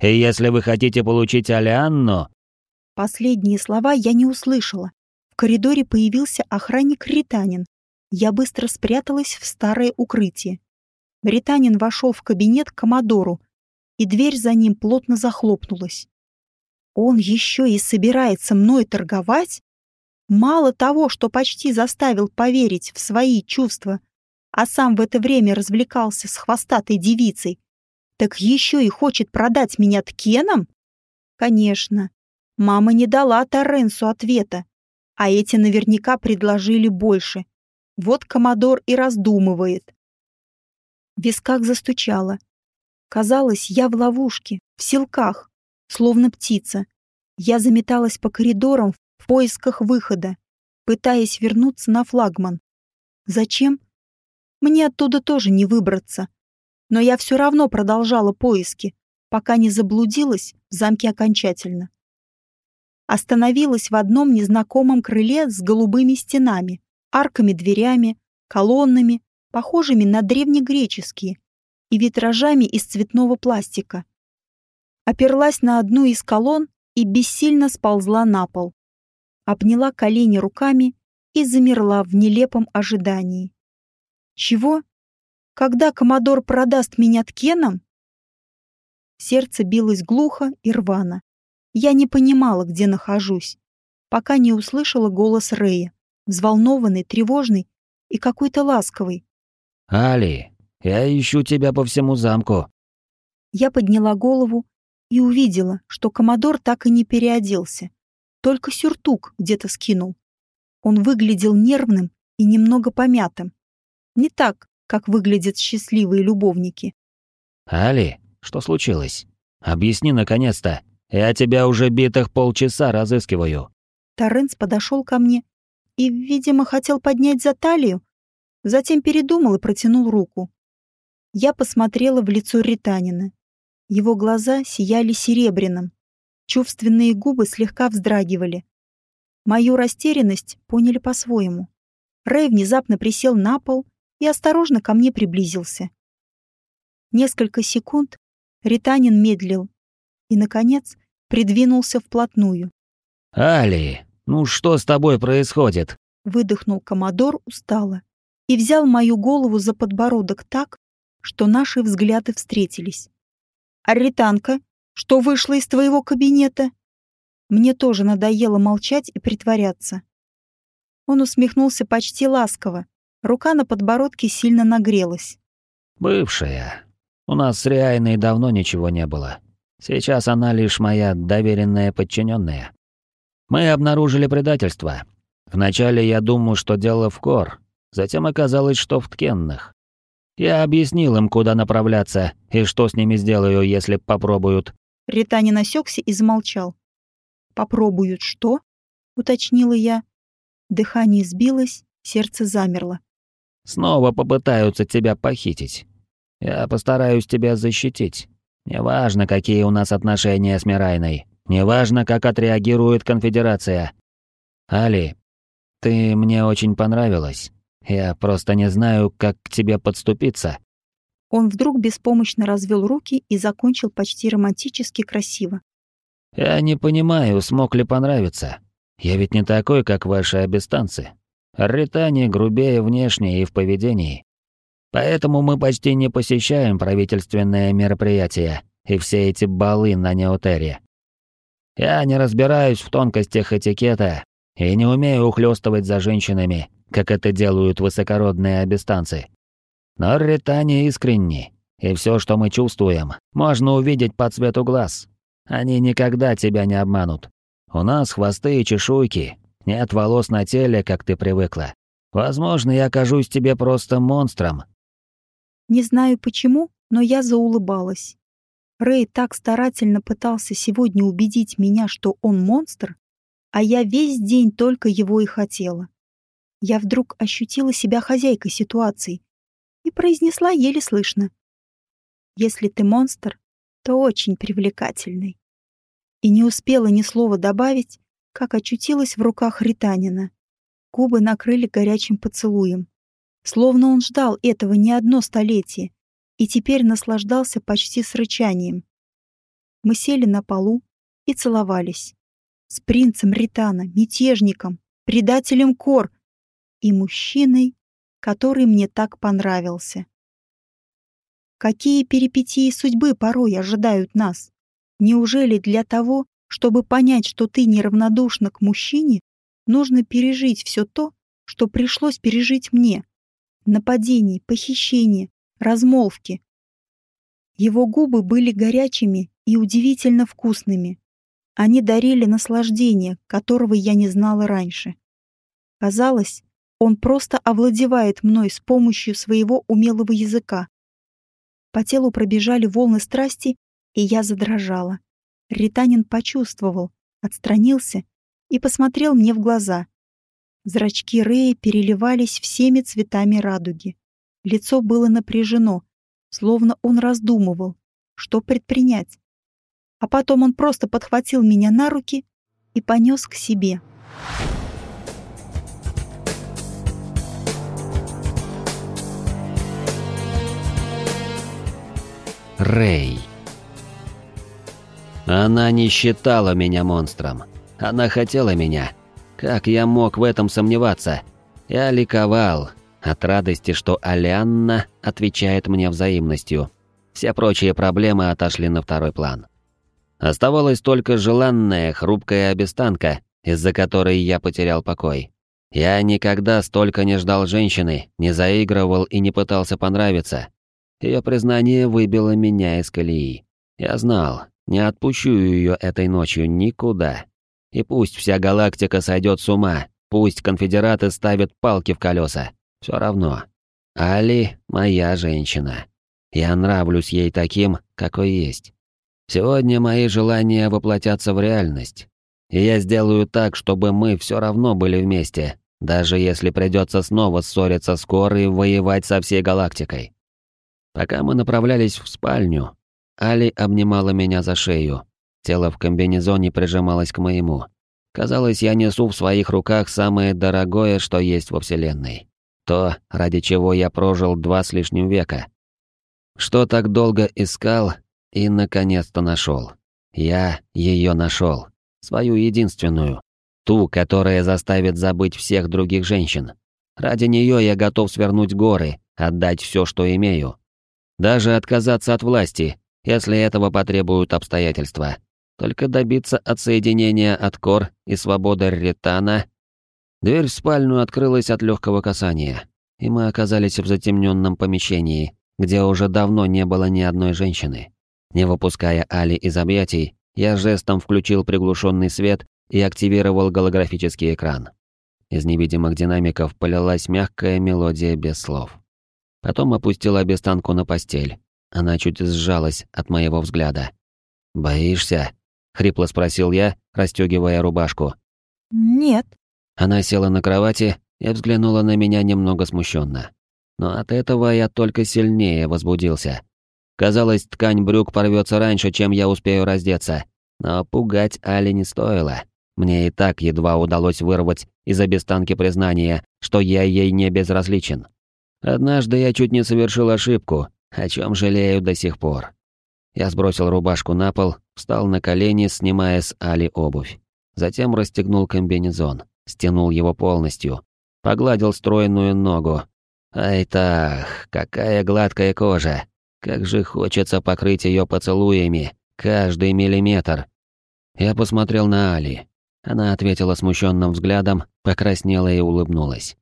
И если вы хотите получить Алианну...» Последние слова я не услышала. В коридоре появился охранник-ританин. Я быстро спряталась в старое укрытие. Британин вошел в кабинет к Комодору, и дверь за ним плотно захлопнулась. Он еще и собирается мной торговать? Мало того, что почти заставил поверить в свои чувства, а сам в это время развлекался с хвостатой девицей, так еще и хочет продать меня ткеном? Конечно, мама не дала Торренсу ответа, а эти наверняка предложили больше. Вот Комодор и раздумывает. В висках застучало. Казалось, я в ловушке, в силках, словно птица. Я заметалась по коридорам в поисках выхода, пытаясь вернуться на флагман. Зачем? Мне оттуда тоже не выбраться. Но я все равно продолжала поиски, пока не заблудилась в замке окончательно. Остановилась в одном незнакомом крыле с голубыми стенами, арками-дверями, колоннами, похожими на древнегреческие, и витражами из цветного пластика. Оперлась на одну из колонн и бессильно сползла на пол. Обняла колени руками и замерла в нелепом ожидании. Чего? Когда Комодор продаст меня Ткенам? Сердце билось глухо и рвано. Я не понимала, где нахожусь, пока не услышала голос Рэя, взволнованный, тревожный и какой-то ласковый. «Али, я ищу тебя по всему замку». Я подняла голову и увидела, что Комодор так и не переоделся, только сюртук где-то скинул. Он выглядел нервным и немного помятым. Не так, как выглядят счастливые любовники. «Али, что случилось? Объясни наконец-то. Я тебя уже битых полчаса разыскиваю». Торренс подошел ко мне и, видимо, хотел поднять за талию, затем передумал и протянул руку. Я посмотрела в лицо Ританина. Его глаза сияли серебряным. Чувственные губы слегка вздрагивали. Мою растерянность поняли по-своему. Рэй внезапно присел на пол и осторожно ко мне приблизился. Несколько секунд Ританин медлил и, наконец, придвинулся вплотную. «Али, ну что с тобой происходит?» Выдохнул Комодор устало и взял мою голову за подбородок так, что наши взгляды встретились. «Аританка, что вышло из твоего кабинета?» Мне тоже надоело молчать и притворяться. Он усмехнулся почти ласково. Рука на подбородке сильно нагрелась. «Бывшая. У нас с Риайной давно ничего не было. Сейчас она лишь моя доверенная подчиненная. Мы обнаружили предательство. Вначале я думал, что дело в Кор, затем оказалось, что в Ткенных. Я объяснил им, куда направляться и что с ними сделаю, если попробуют. Ритани насекся и замолчал. «Попробуют что?» — уточнила я. Дыхание сбилось, сердце замерло. «Снова попытаются тебя похитить. Я постараюсь тебя защитить. Неважно, какие у нас отношения с Мирайной. Неважно, как отреагирует конфедерация. Али, ты мне очень понравилась. Я просто не знаю, как к тебе подступиться. Он вдруг беспомощно развел руки и закончил почти романтически красиво. Я не понимаю, смог ли понравиться. Я ведь не такой, как ваши абистанцы. Ритане грубее внешне и в поведении. Поэтому мы почти не посещаем правительственные мероприятия и все эти балы на Неотере. Я не разбираюсь в тонкостях этикета и не умею ухлёстывать за женщинами, как это делают высокородные абистанцы. Но Ритане искренни, и все, что мы чувствуем, можно увидеть по цвету глаз. Они никогда тебя не обманут. У нас хвосты и чешуйки, нет волос на теле, как ты привыкла. Возможно, я окажусь тебе просто монстром. Не знаю почему, но я заулыбалась. Рэй так старательно пытался сегодня убедить меня, что он монстр, а я весь день только его и хотела. Я вдруг ощутила себя хозяйкой ситуации и произнесла еле слышно. «Если ты монстр, то очень привлекательный». И не успела ни слова добавить, как очутилась в руках Ританина. Губы накрыли горячим поцелуем. Словно он ждал этого не одно столетие и теперь наслаждался почти с рычанием. Мы сели на полу и целовались. С принцем Ритана, мятежником, предателем Кор и мужчиной, который мне так понравился. Какие перипетии судьбы порой ожидают нас? Неужели для того, чтобы понять, что ты неравнодушна к мужчине, нужно пережить все то, что пришлось пережить мне? Нападение, похищение, размолвки. Его губы были горячими и удивительно вкусными. Они дарили наслаждение, которого я не знала раньше. Казалось, он просто овладевает мной с помощью своего умелого языка. По телу пробежали волны страсти, и я задрожала. Ританин почувствовал, отстранился и посмотрел мне в глаза. Зрачки Рэя переливались всеми цветами радуги. Лицо было напряжено, словно он раздумывал, что предпринять. А потом он просто подхватил меня на руки и понес к себе. Рэй. Она не считала меня монстром. Она хотела меня. Как я мог в этом сомневаться? Я ликовал, от радости, что Алианна отвечает мне взаимностью. Все прочие проблемы отошли на второй план. Оставалась только желанная, хрупкая обестанка, из-за которой я потерял покой. Я никогда столько не ждал женщины, не заигрывал и не пытался понравиться. Ее признание выбило меня из колеи. Я знал, не отпущу ее этой ночью никуда. И пусть вся галактика сойдет с ума, пусть конфедераты ставят палки в колеса. Все равно. Али — моя женщина. Я нравлюсь ей таким, какой есть. Сегодня мои желания воплотятся в реальность. И я сделаю так, чтобы мы все равно были вместе, даже если придется снова ссориться с Корой и воевать со всей галактикой. Пока мы направлялись в спальню, Али обнимала меня за шею. Тело в комбинезоне прижималось к моему. Казалось, я несу в своих руках самое дорогое, что есть во Вселенной. То, ради чего я прожил два с лишним века. Что так долго искал и, наконец-то, нашел. Я ее нашел. Свою единственную. Ту, которая заставит забыть всех других женщин. Ради нее я готов свернуть горы, отдать все, что имею. Даже отказаться от власти, если этого потребуют обстоятельства. Только добиться отсоединения от Кор и свободы Ретана. Дверь в спальню открылась от легкого касания, и мы оказались в затемненном помещении, где уже давно не было ни одной женщины. Не выпуская Али из объятий, я жестом включил приглушенный свет и активировал голографический экран. Из невидимых динамиков полилась мягкая мелодия без слов. Потом опустил обестанку на постель. Она чуть сжалась от моего взгляда. «Боишься?» — хрипло спросил я, расстегивая рубашку. «Нет». Она села на кровати и взглянула на меня немного смущенно. Но от этого я только сильнее возбудился. Казалось, ткань брюк порвется раньше, чем я успею раздеться. Но пугать Али не стоило. Мне и так едва удалось вырвать из обестанки признание, что я ей не безразличен. Однажды я чуть не совершил ошибку, о чем жалею до сих пор. Я сбросил рубашку на пол, встал на колени, снимая с Али обувь. Затем расстегнул комбинезон, стянул его полностью, погладил стройную ногу. Ай так, какая гладкая кожа, как же хочется покрыть ее поцелуями, каждый миллиметр. Я посмотрел на Али. Она ответила смущенным взглядом, покраснела и улыбнулась.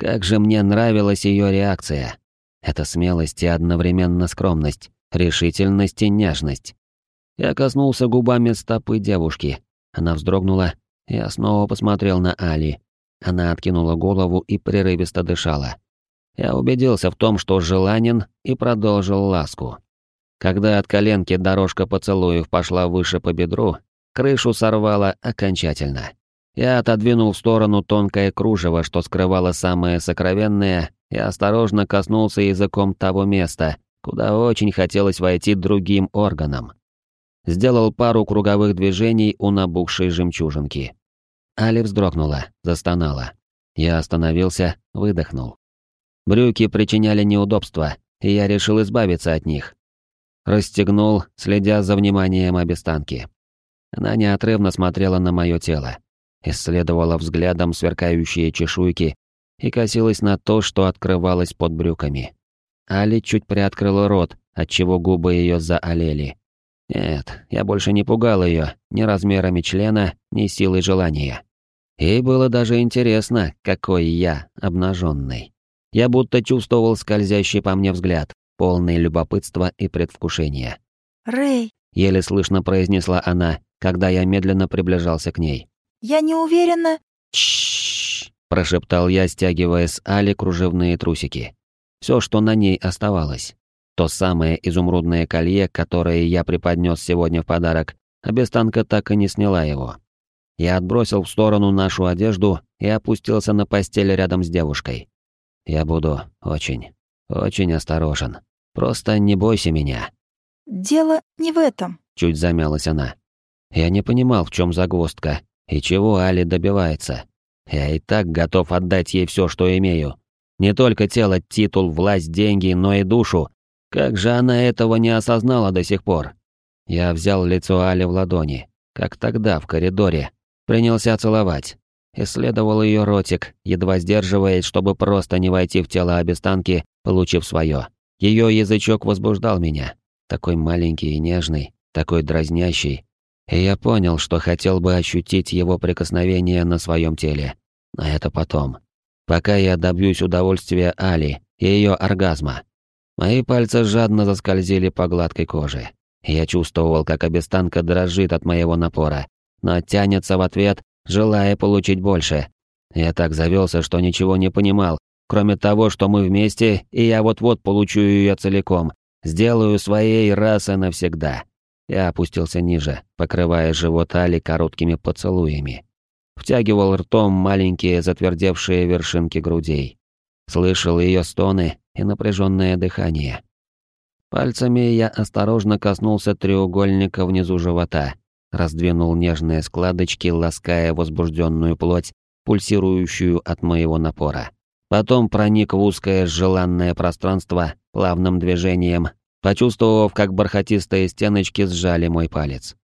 Как же мне нравилась ее реакция. Это смелость и одновременно скромность, решительность и нежность. Я коснулся губами стопы девушки. Она вздрогнула. Я снова посмотрел на Али. Она откинула голову и прерывисто дышала. Я убедился в том, что желанен, и продолжил ласку. Когда от коленки дорожка поцелуев пошла выше по бедру, крышу сорвало окончательно. Я отодвинул в сторону тонкое кружево, что скрывало самое сокровенное, и осторожно коснулся языком того места, куда очень хотелось войти другим органом. Сделал пару круговых движений у набухшей жемчужинки. Али вздрогнула, застонала. Я остановился, выдохнул. Брюки причиняли неудобства, и я решил избавиться от них. Расстегнул, следя за вниманием обестанки. Она неотрывно смотрела на мое тело, исследовала взглядом сверкающие чешуйки и косилась на то, что открывалось под брюками. Али чуть приоткрыла рот, отчего губы ее заолели. Нет, я больше не пугал ее ни размерами члена, ни силой желания. Ей было даже интересно, какой я обнаженный. Я будто чувствовал скользящий по мне взгляд, полный любопытства и предвкушения. «Рэй», — еле слышно произнесла она, когда я медленно приближался к ней. «Я не уверена...» «Чшшш», — прошептал я, стягивая с Али кружевные трусики. Все, что на ней оставалось. То самое изумрудное колье, которое я преподнес сегодня в подарок, а Бестанка так и не сняла его. Я отбросил в сторону нашу одежду и опустился на постель рядом с девушкой. Я буду очень, очень осторожен. Просто не бойся меня. Дело не в этом. Чуть замялась она. Я не понимал, в чем загвоздка и чего Али добивается. Я и так готов отдать ей все, что имею. Не только тело, титул, власть, деньги, но и душу. Как же она этого не осознала до сих пор? Я взял лицо Али в ладони, как тогда в коридоре, принялся целовать. Исследовал ее ротик, едва сдерживаясь, чтобы просто не войти в тело обестанки, получив свое. Ее язычок возбуждал меня. Такой маленький и нежный, такой дразнящий, и я понял, что хотел бы ощутить его прикосновение на своем теле. Но это потом. Пока я добьюсь удовольствия Али и ее оргазма. Мои пальцы жадно заскользили по гладкой коже. Я чувствовал, как обестанка дрожит от моего напора, но тянется в ответ, желая получить больше. Я так завелся, что ничего не понимал, кроме того, что мы вместе, и я вот-вот получу ее целиком, сделаю своей раз и навсегда. Я опустился ниже, покрывая живот Али короткими поцелуями. Втягивал ртом маленькие затвердевшие вершинки грудей. Слышал ее стоны и напряженное дыхание. Пальцами я осторожно коснулся треугольника внизу живота раздвинул нежные складочки, лаская возбужденную плоть, пульсирующую от моего напора. Потом проник в узкое желанное пространство плавным движением, почувствовав, как бархатистые стеночки сжали мой палец.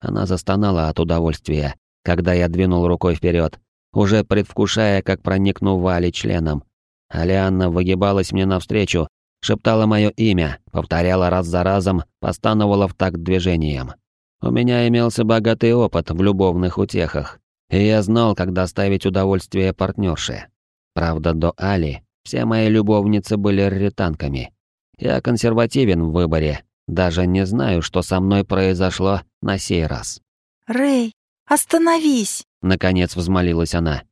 Она застонала от удовольствия, когда я двинул рукой вперед, уже предвкушая, как проникну Вали членом. Алианна выгибалась мне навстречу, шептала мое имя, повторяла раз за разом, постановала в такт движением. У меня имелся богатый опыт в любовных утехах, и я знал, как доставить удовольствие партнерше. Правда, до Али все мои любовницы были ретанками. Я консервативен в выборе, даже не знаю, что со мной произошло на сей раз. «Рэй, остановись!» — наконец взмолилась она.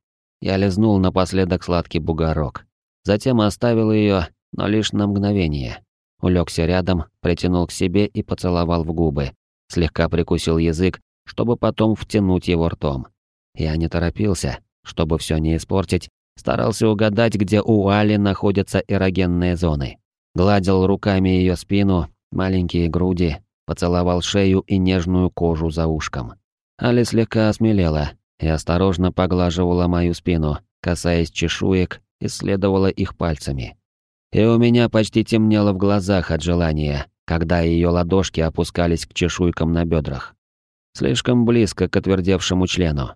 Я лизнул напоследок сладкий бугорок. Затем оставил ее, но лишь на мгновение. Улегся рядом, притянул к себе и поцеловал в губы. Слегка прикусил язык, чтобы потом втянуть его ртом. Я не торопился, чтобы все не испортить, старался угадать, где у Али находятся эрогенные зоны. Гладил руками ее спину, маленькие груди, поцеловал шею и нежную кожу за ушком. Али слегка осмелела и осторожно поглаживала мою спину, касаясь чешуек, исследовала их пальцами. И у меня почти темнело в глазах от желания, когда ее ладошки опускались к чешуйкам на бедрах. Слишком близко к отвердевшему члену.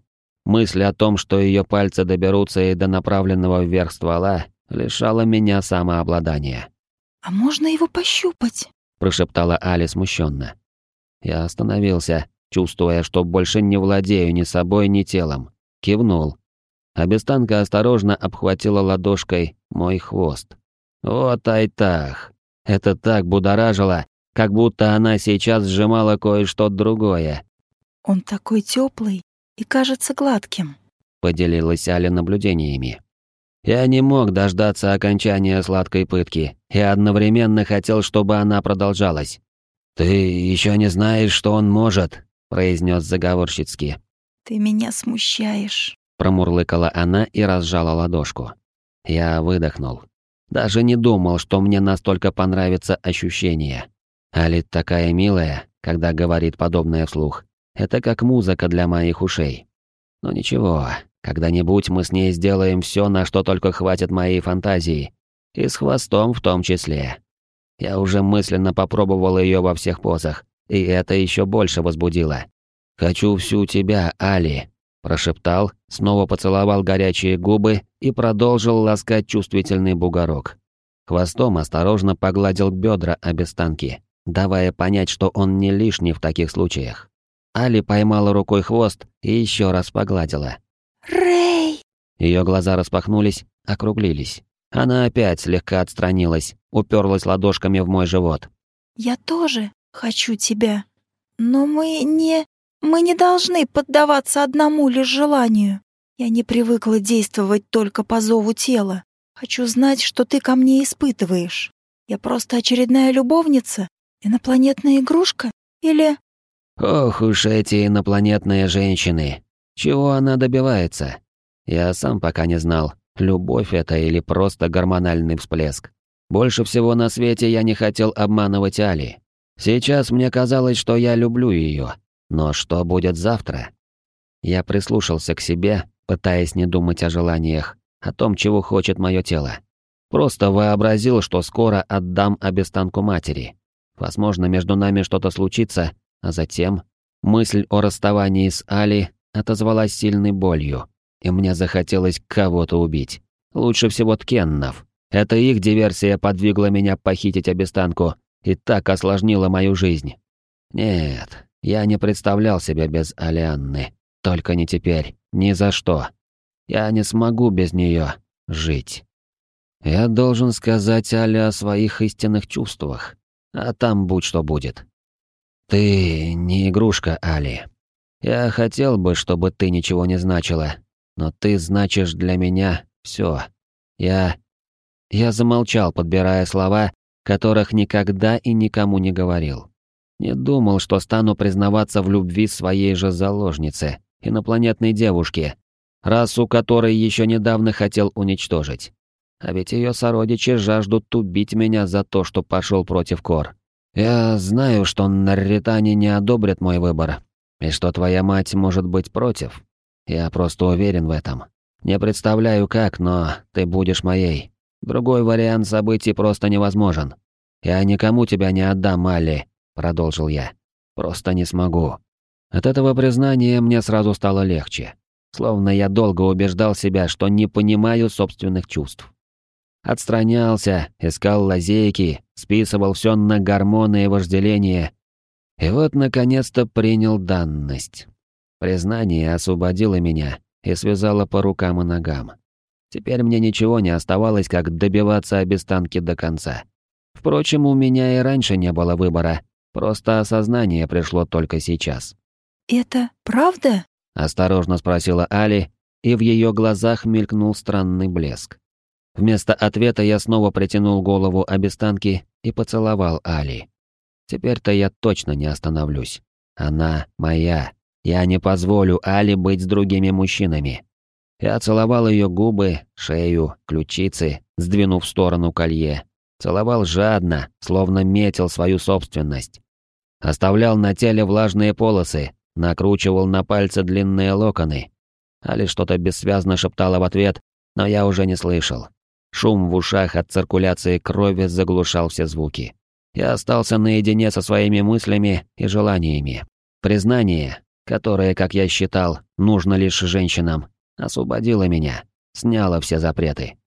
Мысль о том, что ее пальцы доберутся и до направленного вверх ствола, лишала меня самообладания. «А можно его пощупать?» – прошептала Али смущенно. Я остановился, чувствуя, что больше не владею ни собой, ни телом. Кивнул. Обестанка осторожно обхватила ладошкой мой хвост. Вот айтах. Это так будоражило, как будто она сейчас сжимала кое-что другое. «Он такой теплый и кажется гладким», — поделилась Аля наблюдениями. Я не мог дождаться окончания сладкой пытки и одновременно хотел, чтобы она продолжалась. «Ты еще не знаешь, что он может», — произнес заговорщицки. «Ты меня смущаешь», — промурлыкала она и разжала ладошку. Я выдохнул. Даже не думал, что мне настолько понравится ощущение. Алит такая милая, когда говорит подобное вслух. Это как музыка для моих ушей. Но ничего, когда-нибудь мы с ней сделаем все, на что только хватит моей фантазии. И с хвостом в том числе. Я уже мысленно попробовал ее во всех позах, и это еще больше возбудило. «Хочу всю тебя, Али», – прошептал, снова поцеловал горячие губы и продолжил ласкать чувствительный бугорок. Хвостом осторожно погладил бедра обестанки, давая понять, что он не лишний в таких случаях. Али поймала рукой хвост и еще раз погладила. «Рэй!» Ее глаза распахнулись, округлились. Она опять слегка отстранилась, уперлась ладошками в мой живот. «Я тоже хочу тебя, но мы не... мы не должны поддаваться одному лишь желанию. Я не привыкла действовать только по зову тела. Хочу знать, что ты ко мне испытываешь. Я просто очередная любовница? Инопланетная игрушка? Или...» «Ох уж эти инопланетные женщины! Чего она добивается? Я сам пока не знал, любовь это или просто гормональный всплеск. Больше всего на свете я не хотел обманывать Али. Сейчас мне казалось, что я люблю ее. Но что будет завтра? Я прислушался к себе, пытаясь не думать о желаниях, о том, чего хочет мое тело. Просто вообразил, что скоро отдам обестанку матери. Возможно, между нами что-то случится, а затем мысль о расставании с Али отозвалась сильной болью, и мне захотелось кого-то убить. Лучше всего Ткеннов. Это их диверсия подвигла меня похитить обестанку и так осложнила мою жизнь. Нет, я не представлял себя без Алианны. Только не теперь, ни за что. Я не смогу без нее жить. Я должен сказать Але о своих истинных чувствах, а там будь что будет. Ты не игрушка, Али. Я хотел бы, чтобы ты ничего не значила, но ты значишь для меня все. Я... Я замолчал, подбирая слова, которых никогда и никому не говорил. Не думал, что стану признаваться в любви своей же заложнице, инопланетной девушке, расу которой еще недавно хотел уничтожить. А ведь ее сородичи жаждут убить меня за то, что пошел против Кор. Я знаю, что на Наритане не одобрят мой выбор, И что твоя мать может быть против? Я просто уверен в этом. Не представляю как, но ты будешь моей. Другой вариант событий просто невозможен. Я никому тебя не отдам, Алли, продолжил я. Просто не смогу. От этого признания мне сразу стало легче. Словно я долго убеждал себя, что не понимаю собственных чувств. Отстранялся, искал лазейки, списывал все на гормоны и вожделение. И вот, наконец-то, принял данность. Признание освободило меня и связало по рукам и ногам. Теперь мне ничего не оставалось, как добиваться обестанки до конца. Впрочем, у меня и раньше не было выбора, просто осознание пришло только сейчас. «Это правда?» — осторожно спросила Али, и в ее глазах мелькнул странный блеск. Вместо ответа я снова притянул голову обестанки и поцеловал Али. Теперь-то я точно не остановлюсь. Она моя. Я не позволю Али быть с другими мужчинами. Я целовал ее губы, шею, ключицы, сдвинув в сторону колье. Целовал жадно, словно метил свою собственность. Оставлял на теле влажные полосы, накручивал на пальцы длинные локоны. Али что-то бессвязно шептала в ответ, но я уже не слышал. Шум в ушах от циркуляции крови заглушал все звуки. Я остался наедине со своими мыслями и желаниями. Признание, которое, как я считал, нужно лишь женщинам, освободило меня, сняло все запреты.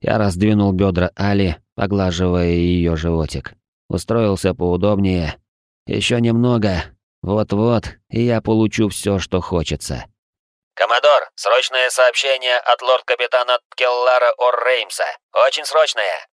Я раздвинул бедра Али, поглаживая ее животик. Устроился поудобнее. Еще немного, вот-вот, и я получу все, что хочется. «Коммодор, срочное сообщение от лорд-капитана Келлара Орреймса. Очень срочное!»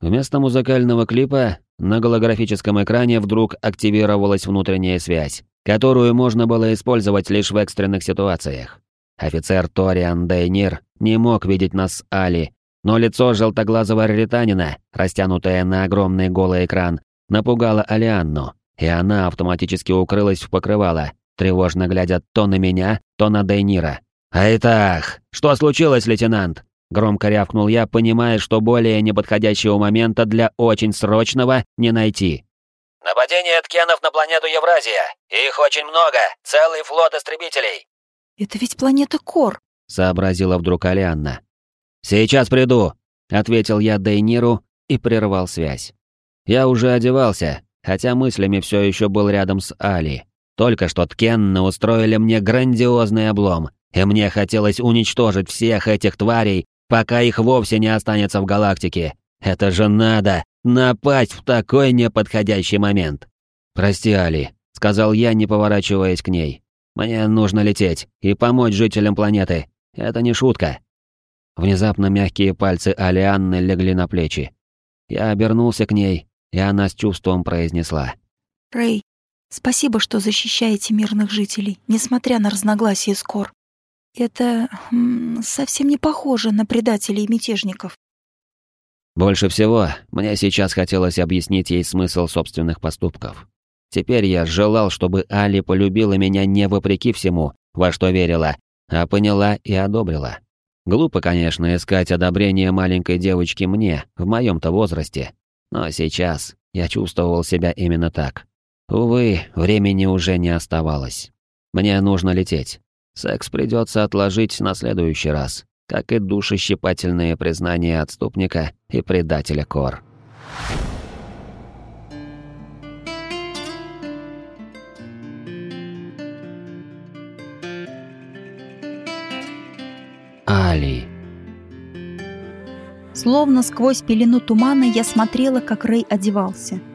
Вместо музыкального клипа на голографическом экране вдруг активировалась внутренняя связь, которую можно было использовать лишь в экстренных ситуациях. Офицер Ториан Дейнир не мог видеть нас с Али, но лицо желтоглазого ританина, растянутое на огромный голый экран, напугало Алианну, и она автоматически укрылась в покрывало, тревожно глядя то на меня, то на Дейнира. «Айтах! Что случилось, лейтенант?» Громко рявкнул я, понимая, что более неподходящего момента для очень срочного не найти. «Нападение ткенов на планету Евразия! Их очень много! Целый флот истребителей!» «Это ведь планета Кор!» — сообразила вдруг Алианна. «Сейчас приду!» — ответил я Дейниру и прервал связь. Я уже одевался, хотя мыслями все еще был рядом с Али. Только что Ткенны устроили мне грандиозный облом, и мне хотелось уничтожить всех этих тварей, пока их вовсе не останется в галактике. Это же надо напасть в такой неподходящий момент. «Прости, Али», — сказал я, не поворачиваясь к ней. «Мне нужно лететь и помочь жителям планеты. Это не шутка». Внезапно мягкие пальцы Алианны легли на плечи. Я обернулся к ней, и она с чувством произнесла. «Рэй, Спасибо, что защищаете мирных жителей, несмотря на разногласия с Кор. Это совсем не похоже на предателей и мятежников. Больше всего мне сейчас хотелось объяснить ей смысл собственных поступков. Теперь я желал, чтобы Али полюбила меня не вопреки всему, во что верила, а поняла и одобрила. Глупо, конечно, искать одобрение маленькой девочки мне, в моем-то возрасте. Но сейчас я чувствовал себя именно так. Увы, времени уже не оставалось. Мне нужно лететь. Секс придется отложить на следующий раз, как и душещипательные признания отступника и предателя Кор. Али. Словно сквозь пелену тумана я смотрела, как Рэй одевался —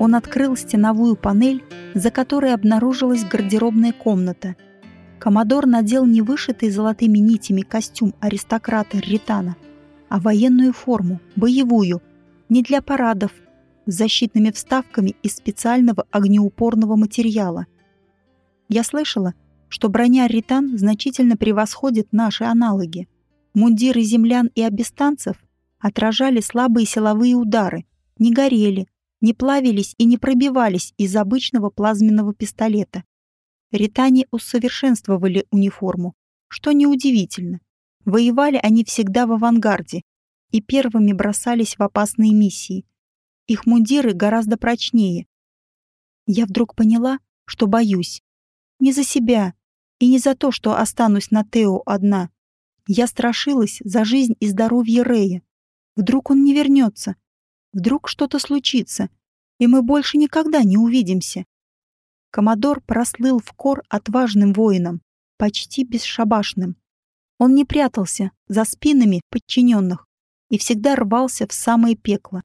он открыл стеновую панель, за которой обнаружилась гардеробная комната. Комодор надел не вышитый золотыми нитями костюм аристократа Ритана, а военную форму, боевую, не для парадов, с защитными вставками из специального огнеупорного материала. Я слышала, что броня Ритан значительно превосходит наши аналоги. Мундиры землян и абистанцев отражали слабые силовые удары, не горели, не плавились и не пробивались из обычного плазменного пистолета. Ритане усовершенствовали униформу, что неудивительно. Воевали они всегда в авангарде и первыми бросались в опасные миссии. Их мундиры гораздо прочнее. Я вдруг поняла, что боюсь. Не за себя и не за то, что останусь на Тео одна. Я страшилась за жизнь и здоровье Рея. Вдруг он не вернется. Вдруг что-то случится, и мы больше никогда не увидимся. Комодор прослыл в кор отважным воином, почти бесшабашным. Он не прятался за спинами подчиненных и всегда рвался в самое пекло.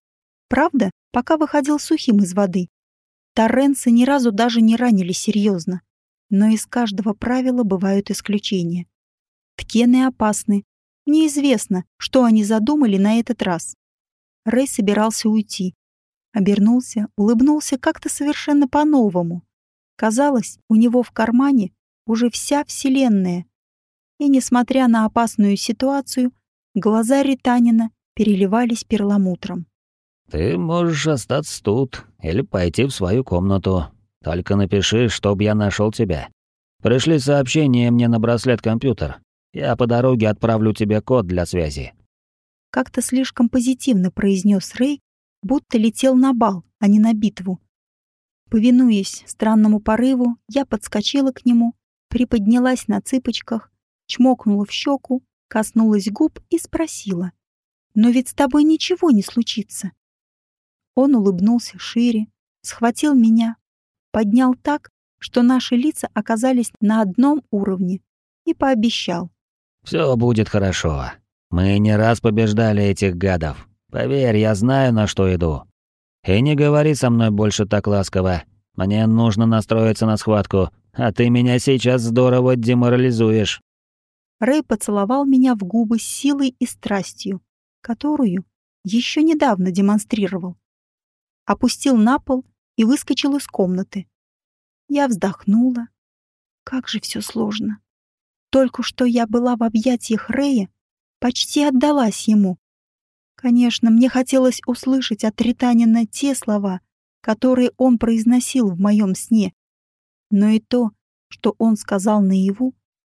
Правда, пока выходил сухим из воды. Торренцы ни разу даже не ранили серьезно. Но из каждого правила бывают исключения. Ткены опасны. Неизвестно, что они задумали на этот раз. Рэй собирался уйти. Обернулся, улыбнулся как-то совершенно по-новому. Казалось, у него в кармане уже вся Вселенная. И, несмотря на опасную ситуацию, глаза Ританина переливались перламутром. «Ты можешь остаться тут или пойти в свою комнату. Только напиши, чтоб я нашел тебя. Пришли сообщение мне на браслет-компьютер. Я по дороге отправлю тебе код для связи». Как-то слишком позитивно произнес Рэй, будто летел на бал, а не на битву. Повинуясь странному порыву, я подскочила к нему, приподнялась на цыпочках, чмокнула в щеку, коснулась губ и спросила. «Но ведь с тобой ничего не случится». Он улыбнулся шире, схватил меня, поднял так, что наши лица оказались на одном уровне, и пообещал. «Все будет хорошо. Мы не раз побеждали этих гадов. Поверь, я знаю, на что иду. И не говори со мной больше так ласково. Мне нужно настроиться на схватку, а ты меня сейчас здорово деморализуешь». Рэй поцеловал меня в губы с силой и страстью, которую еще недавно демонстрировал опустил на пол и выскочил из комнаты. Я вздохнула. Как же все сложно. Только что я была в объятиях Рэя, почти отдалась ему. Конечно, мне хотелось услышать от Ританина те слова, которые он произносил в моем сне. Но и то, что он сказал наяву,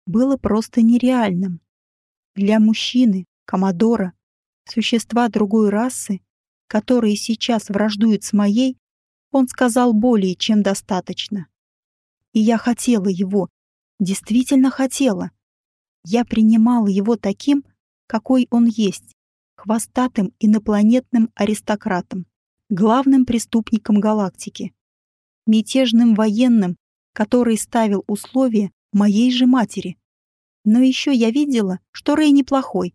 было просто нереальным. Для мужчины, комодора, существа другой расы, которые сейчас враждуют с моей, он сказал более чем достаточно. И я хотела его, действительно хотела. Я принимала его таким, какой он есть, хвостатым инопланетным аристократом, главным преступником галактики, мятежным военным, который ставил условия моей же матери. Но еще я видела, что Рэй неплохой.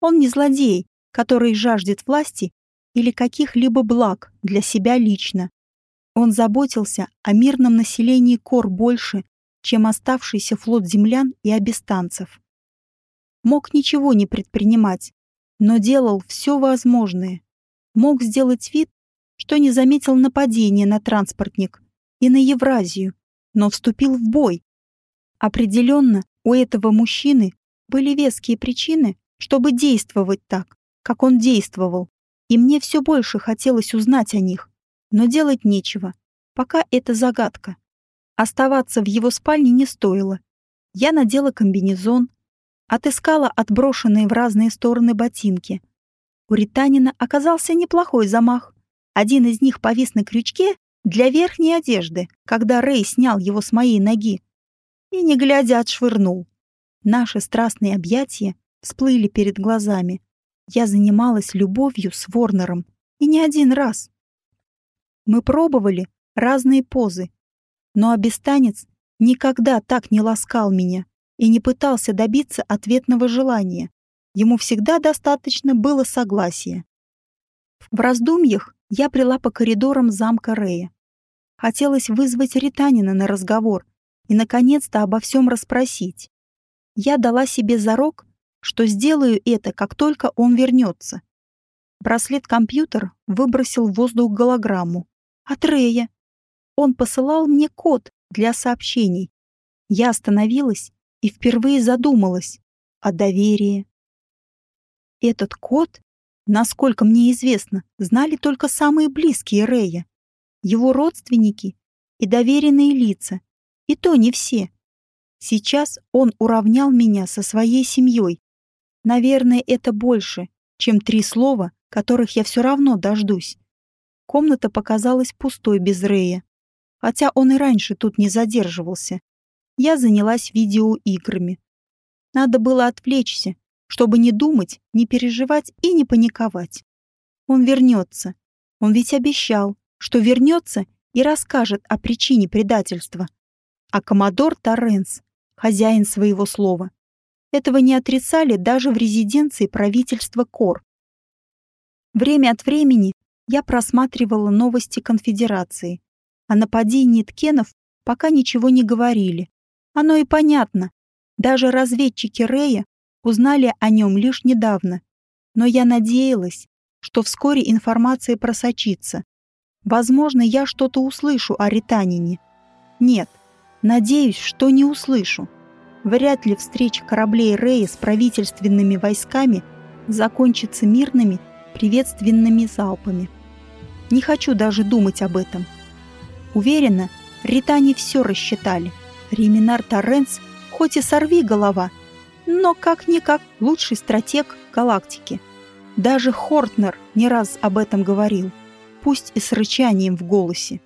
Он не злодей, который жаждет власти или каких-либо благ для себя лично. Он заботился о мирном населении Кор больше, чем оставшийся флот землян и абистанцев. Мог ничего не предпринимать, но делал все возможное. Мог сделать вид, что не заметил нападения на транспортник и на Евразию, но вступил в бой. Определенно, у этого мужчины были веские причины, чтобы действовать так, как он действовал и мне все больше хотелось узнать о них, но делать нечего. Пока это загадка. Оставаться в его спальне не стоило. Я надела комбинезон, отыскала отброшенные в разные стороны ботинки. У Ританина оказался неплохой замах. Один из них повис на крючке для верхней одежды, когда Рэй снял его с моей ноги. И, не глядя, отшвырнул. Наши страстные объятия всплыли перед глазами. Я занималась любовью с Ворнером, и не один раз. Мы пробовали разные позы, но обестанец никогда так не ласкал меня и не пытался добиться ответного желания. Ему всегда достаточно было согласия. В раздумьях я брела по коридорам замка Рея. Хотелось вызвать Ританина на разговор и, наконец-то, обо всем расспросить. Я дала себе зарок что сделаю это, как только он вернется. Браслет-компьютер выбросил в воздух голограмму. От Рея. Он посылал мне код для сообщений. Я остановилась и впервые задумалась о доверии. Этот код, насколько мне известно, знали только самые близкие Рея, его родственники и доверенные лица, и то не все. Сейчас он уравнял меня со своей семьей, Наверное, это больше, чем три слова, которых я все равно дождусь. Комната показалась пустой без Рея, хотя он и раньше тут не задерживался. Я занялась видеоиграми. Надо было отвлечься, чтобы не думать, не переживать и не паниковать. Он вернется. Он ведь обещал, что вернется и расскажет о причине предательства. А коммодор Торренс, хозяин своего слова, этого не отрицали даже в резиденции правительства Кор. Время от времени я просматривала новости конфедерации. О нападении ткенов пока ничего не говорили. Оно и понятно. Даже разведчики Рея узнали о нем лишь недавно. Но я надеялась, что вскоре информация просочится. Возможно, я что-то услышу о Ританине. Нет, надеюсь, что не услышу. Вряд ли встреча кораблей Рея с правительственными войсками закончится мирными приветственными залпами. Не хочу даже думать об этом. Уверена, Ритане все рассчитали. Реминар Торренс хоть и сорви голова, но как-никак лучший стратег галактики. Даже Хортнер не раз об этом говорил, пусть и с рычанием в голосе.